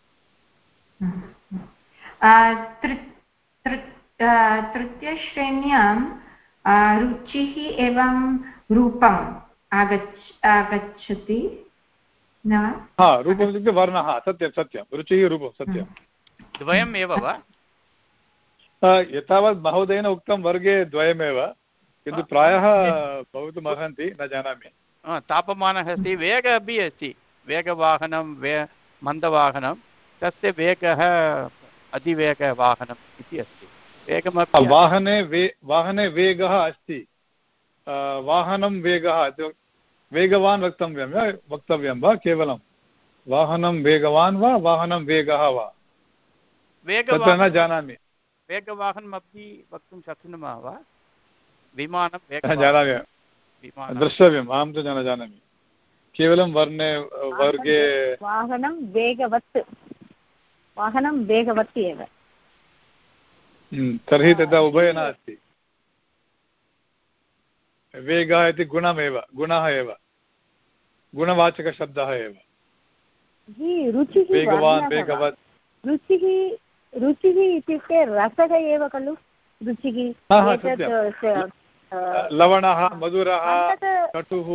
Speaker 4: तृतीयश्रेण्यां रुचिः एवं रूपं आगच्छ आगच्छति न
Speaker 1: हा रूपम् इत्युक्ते वर्णः सत्यं सत्यं रुचिः रूपं सत्यं
Speaker 2: द्वयम् एव वा
Speaker 1: एतावत् महोदयेन उक्तं वर्गे द्वयमेव किन्तु प्रायः भवितुम् अर्हन्ति न जानामि
Speaker 2: तापमानः अस्ति वेगः अपि अस्ति वेगवाहनं वे मन्दवाहनं तस्य वेगः अतिवेगवाहनम् इति अस्ति। वेगमपि
Speaker 1: वाहने वे वाहने वेगः अस्ति। वाहनं वेगः वेगवान् वक्तव्यं वा? वक्तव्यं वा केवलं? वाहनं वेगवान् वा वाहनं वेगः वा? तत्र न जानामि।
Speaker 2: वेगवाहनमपि वक्तुं शक्नुमः वा? विमानं
Speaker 1: जानामि। द्रष्टव्यम् अहं तु न जानामि। केवलं वर्णे वर्गे
Speaker 3: वाहनं वेगवत्। वाहनं वेगवत् एव।
Speaker 1: तर्हि तथा उभय नास्ति। वेगः इति गुणमेव गुणः एव। गुणवाचकशब्दः एव। वेगवान् वेगवत्।
Speaker 3: रुचिः रुचिः इत्युक्ते रसः एव खलु? रुचिः
Speaker 1: लवणः मधुरः कटुः।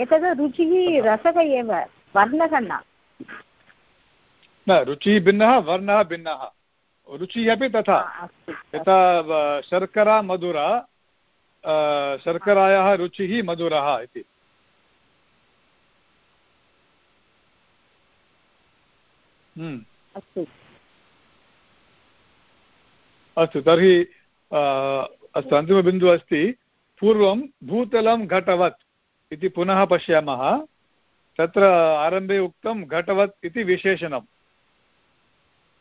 Speaker 3: एतद् रुचिः रसः एव वर्णः न।
Speaker 1: न रुचिः भिन्नः वर्णः भिन्नः। रुचिः अपि तथा। यथा शर्करा मधुरा। शर्करायाः रुचिः मधुरः इति। हम्म।
Speaker 3: अस्तु।
Speaker 1: अस्तु तर्हि अस्तु अन्तिमबिन्दुः अस्ति। पूर्वं भूतलं घटवत् इति पुनः पश्यामः। तत्र आरम्भे उक्तं घटवत् इति विशेषणं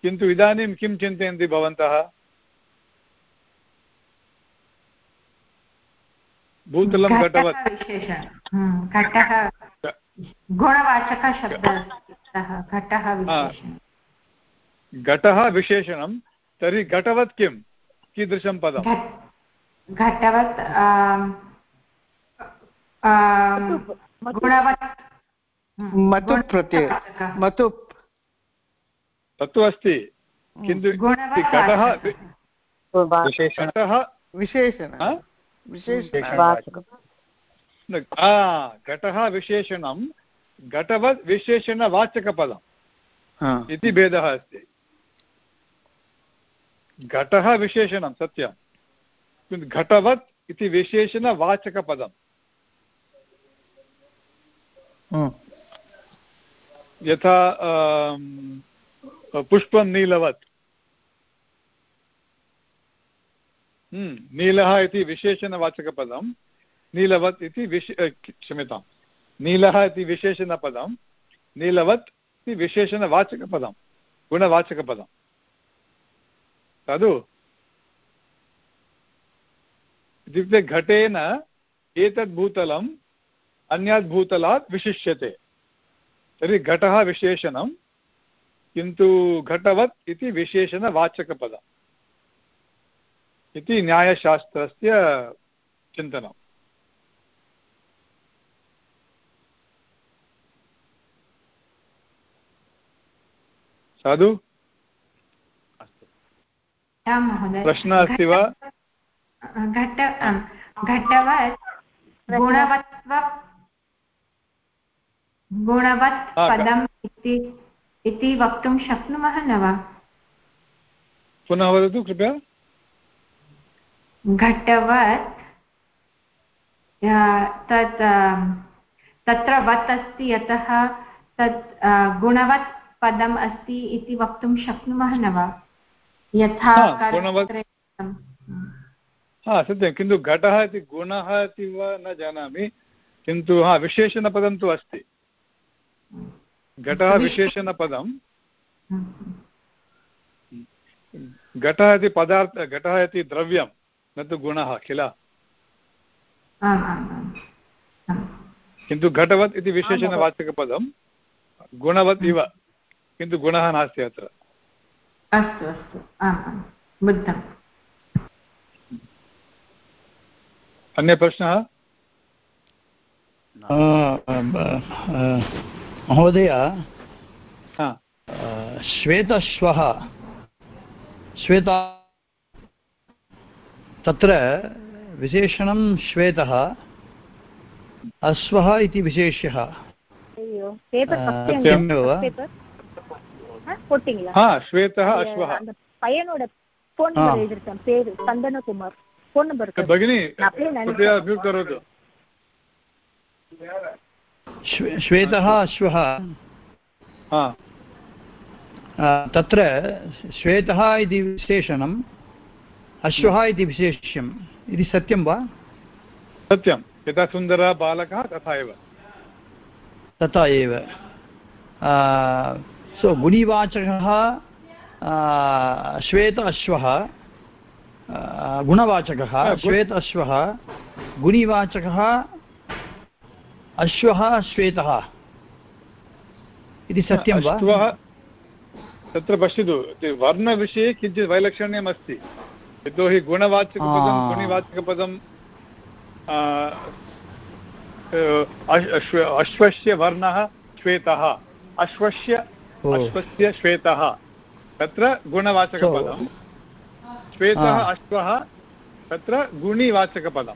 Speaker 1: किन्तु इदानीं किं चिन्तयन्ति भवन्तः? भूतलं घटवत् घटः विशेषणं। तर्हि घटवत् किं? कीदृशं पदं
Speaker 4: घटवत् गुणवत्
Speaker 9: मतुप् प्रत्यय मतुप्
Speaker 1: तत्तु अस्ति। किन्तु घटः
Speaker 9: घटः विशेषण।
Speaker 1: घटः विशेषणं घटवत् विशेषणवाचकपदम्। इति भेदः अस्ति। घटः विशेषणं सत्यं किन्तु घटवत् इति विशेषणवाचकपदम्। यथा पुष्पं नीलवत्। नीलः इति विशेषणवाचकपदं, नीलवत् इति विश क्षम्यतां नीलः इति विशेषणपदं, नीलवत् इति विशेषणवाचकपदं, गुणवाचकपदं। खलु इत्युक्ते घटेन एतद् भूतलम् अन्यात् भूतलात् विशिष्यते। तर्हि घटः विशेषणं किन्तु घटवत् इति विशेषणवाचकपदम् इति न्यायशास्त्रस्य चिन्तनम्। साधु? प्रश्नः अस्ति वा?
Speaker 4: गुणवत् पदम् इति वक्तुं शक्नुमः न वा?
Speaker 1: पुनः वदतु कृपया।
Speaker 4: घटवत् तत् तत्र वत् अस्ति यतः तत् गुणवत् पदम् अस्ति इति वक्तुं शक्नुमः न वा? यथा
Speaker 1: हा सत्यं किन्तु घटः इति गुणः इति वा न जानामि किन्तु हा विशेषणपदं तु अस्ति। घटः विशेषणपदं घटः इति पदार्थ घटः इति द्रव्यं न तु गुणः किल किन्तु घटवत् इति विशेषणवाचकपदं गुणवत् इव किन्तु गुणः नास्ति अत्र
Speaker 4: अस्तु अस्तु बुद्धम्
Speaker 1: अन्यप्रश्नः
Speaker 5: महोदय श्वेतश्वः श्वेता तत्र विशेषणं श्वेतः अश्वः इति विशेष्यः।
Speaker 1: श्वेतः अश्वः. भगिनी करोतु
Speaker 5: श्वेतः अश्वः। तत्र श्वेतः इति विशेषणम् अश्वः इति विशेष्यम्। इति सत्यं वा?
Speaker 1: सत्यं। यथा सुन्दरः बालकः तथा एव।
Speaker 5: तथा एव। सो गुणिवाचकः श्वेत अश्वः गुणवाचकः श्वेत अश्वः गुणिवाचकः अश्वः श्वेतः। इति सत्यं वा?
Speaker 1: तत्र पश्यतु वर्णविषये किञ्चित् वैलक्षण्यम् अस्ति। यतोहि गुणवाचकपदं गुणिवाचकपदं अश्वस्य वर्णः श्वेतः। अश्वस्य अश्वस्य श्वेतः। तत्र गुणवाचकपदं। श्वेतः अश्वः तत्र गुणिवाचकपदं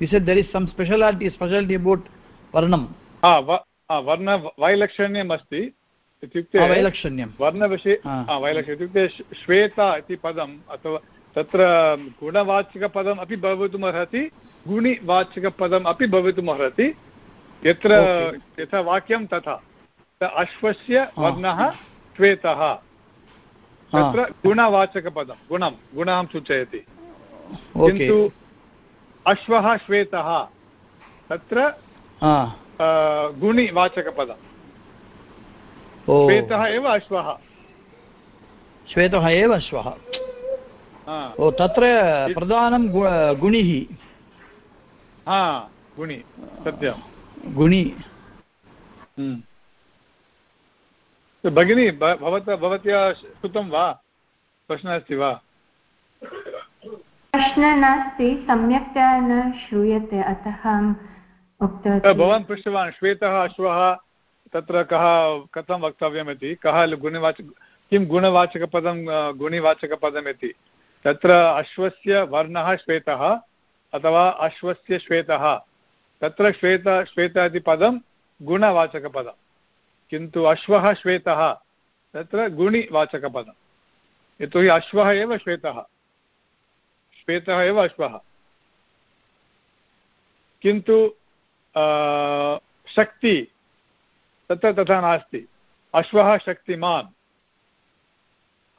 Speaker 5: you said there is some speciality specialty about varnam.
Speaker 1: Ha vर्ण वैलक्षण्यम् अस्ति इत्युक्ते
Speaker 5: वैलक्षण्यं
Speaker 1: वर्णविषये वैलक्षण्यम् इत्युक्ते श्वेता इति पदम् अथवा तत्र गुणवाचकपदम् अपि भवितुमर्हति गुणिवाचकपदम् अपि भवितुमर्हति यत्र यथा वाक्यं तथा अश्वस्य वर्णः श्वेतः तत्र गुणवाचकपदं गुणं गुणं सूचयति किन्तु अश्वः श्वेतः। तत्र गुणिवाचकपदं श्वेतः एव अश्वः।
Speaker 5: श्वेतः एव अश्वः। ओ तत्र प्रधानं गुणिः।
Speaker 1: हा गुणि सत्यं
Speaker 5: गुणि।
Speaker 1: भगिनी भवतः भवत्या श्रुतं वा? प्रश्नः अस्ति वा?
Speaker 4: प्रश्नः नास्ति, सम्यक्तया न श्रूयते, अतः अहम् उक्तवती।
Speaker 1: भवान् पृष्टवान्, श्वेतः, अश्वः, तत्र कः, कथं वक्तव्यम् इति कः गुणवाचक किं गुणवाचकपदं गुणिवाचकपदम् इति तत्र अश्वस्य वर्णः श्वेतः, अथवा अश्वस्य श्वेतः। तत्र श्वेत श्वेत इति पदं गुणवाचकपदं। किन्तु अश्वः श्वेतः, तत्र गुणिवाचकपदं। यतोहि अश्वः एव श्वेतः। श्वेतः एव अश्वः। किन्तु शक्ति तत्र तथा नास्ति। अश्वः शक्तिमान्।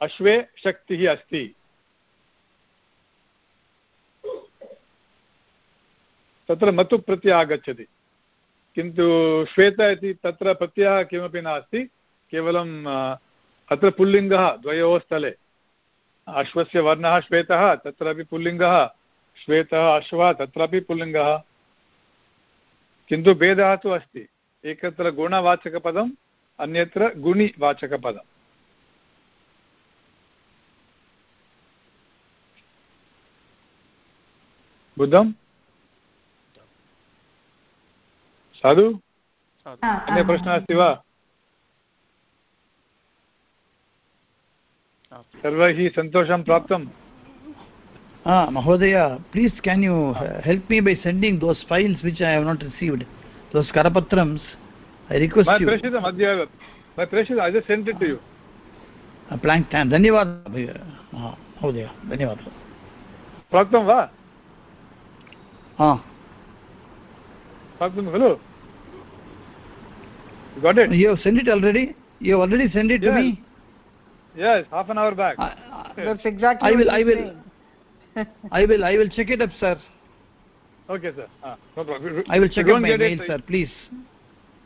Speaker 1: अश्वे शक्तिः अस्ति। तत्र मतु प्रत्ययः आगच्छति। किन्तु श्वेत इति तत्र प्रत्ययः किमपि नास्ति। केवलम् अत्र पुल्लिङ्गः, द्वयोः स्थले। अश्वस्य वर्णः श्वेतः तत्रापि पुल्लिङ्गः श्वेतः अश्वः तत्रापि पुल्लिङ्गः। किन्तु भेदः तु अस्ति। एकत्र गुणवाचकपदम् अन्यत्र गुणिवाचकपदम्। बुद्धम्? साधु? अन्यप्रश्नः अस्ति वा? सर्वैः सन्तोषं प्राप्तं
Speaker 5: हा महोदय please can you help
Speaker 1: me by sending those files which I have not
Speaker 5: received those करपत्रं धन्यवादः
Speaker 1: प्राप्तं वा
Speaker 5: You. have sent it already? You have already sent it
Speaker 1: yes.
Speaker 5: to me?
Speaker 1: Yes half an hour back uh,
Speaker 9: that's exactly
Speaker 5: i will i will. I will I will check it up, sir.
Speaker 1: Okay, sir. Ah, no problem.
Speaker 5: I will check up my mail,
Speaker 1: it,
Speaker 5: sir, please.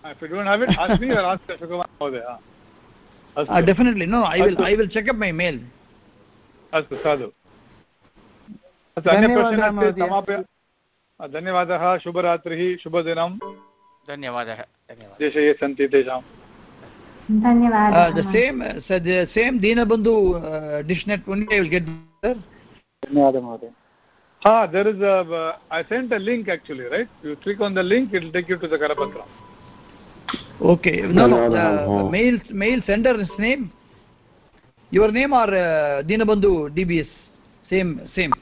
Speaker 1: If you don't have it, ask me or ask Ashwakumar Mahodaya.
Speaker 5: Uh, definitely. No, I will I will check up my mail.
Speaker 1: अस्तु साधु अस्तु अन्यप्रश्नः समाप्य धन्यवादः शुभरात्रिः शुभदिनं
Speaker 2: धन्यवादः धन्यवादः
Speaker 1: देशे ये सन्ति तेषां
Speaker 4: Uh,
Speaker 5: uh, the same uh, the same Dinabandhu uh, dishnet only will get there.
Speaker 1: Ah, there is a. Uh, I sent a link actually, right? You click on the link, it will take you to the Karapatra.
Speaker 5: Okay. No, no. Uh, mail, mail sender's name. Your name or uh, Dinabandhu DBS? Same, same.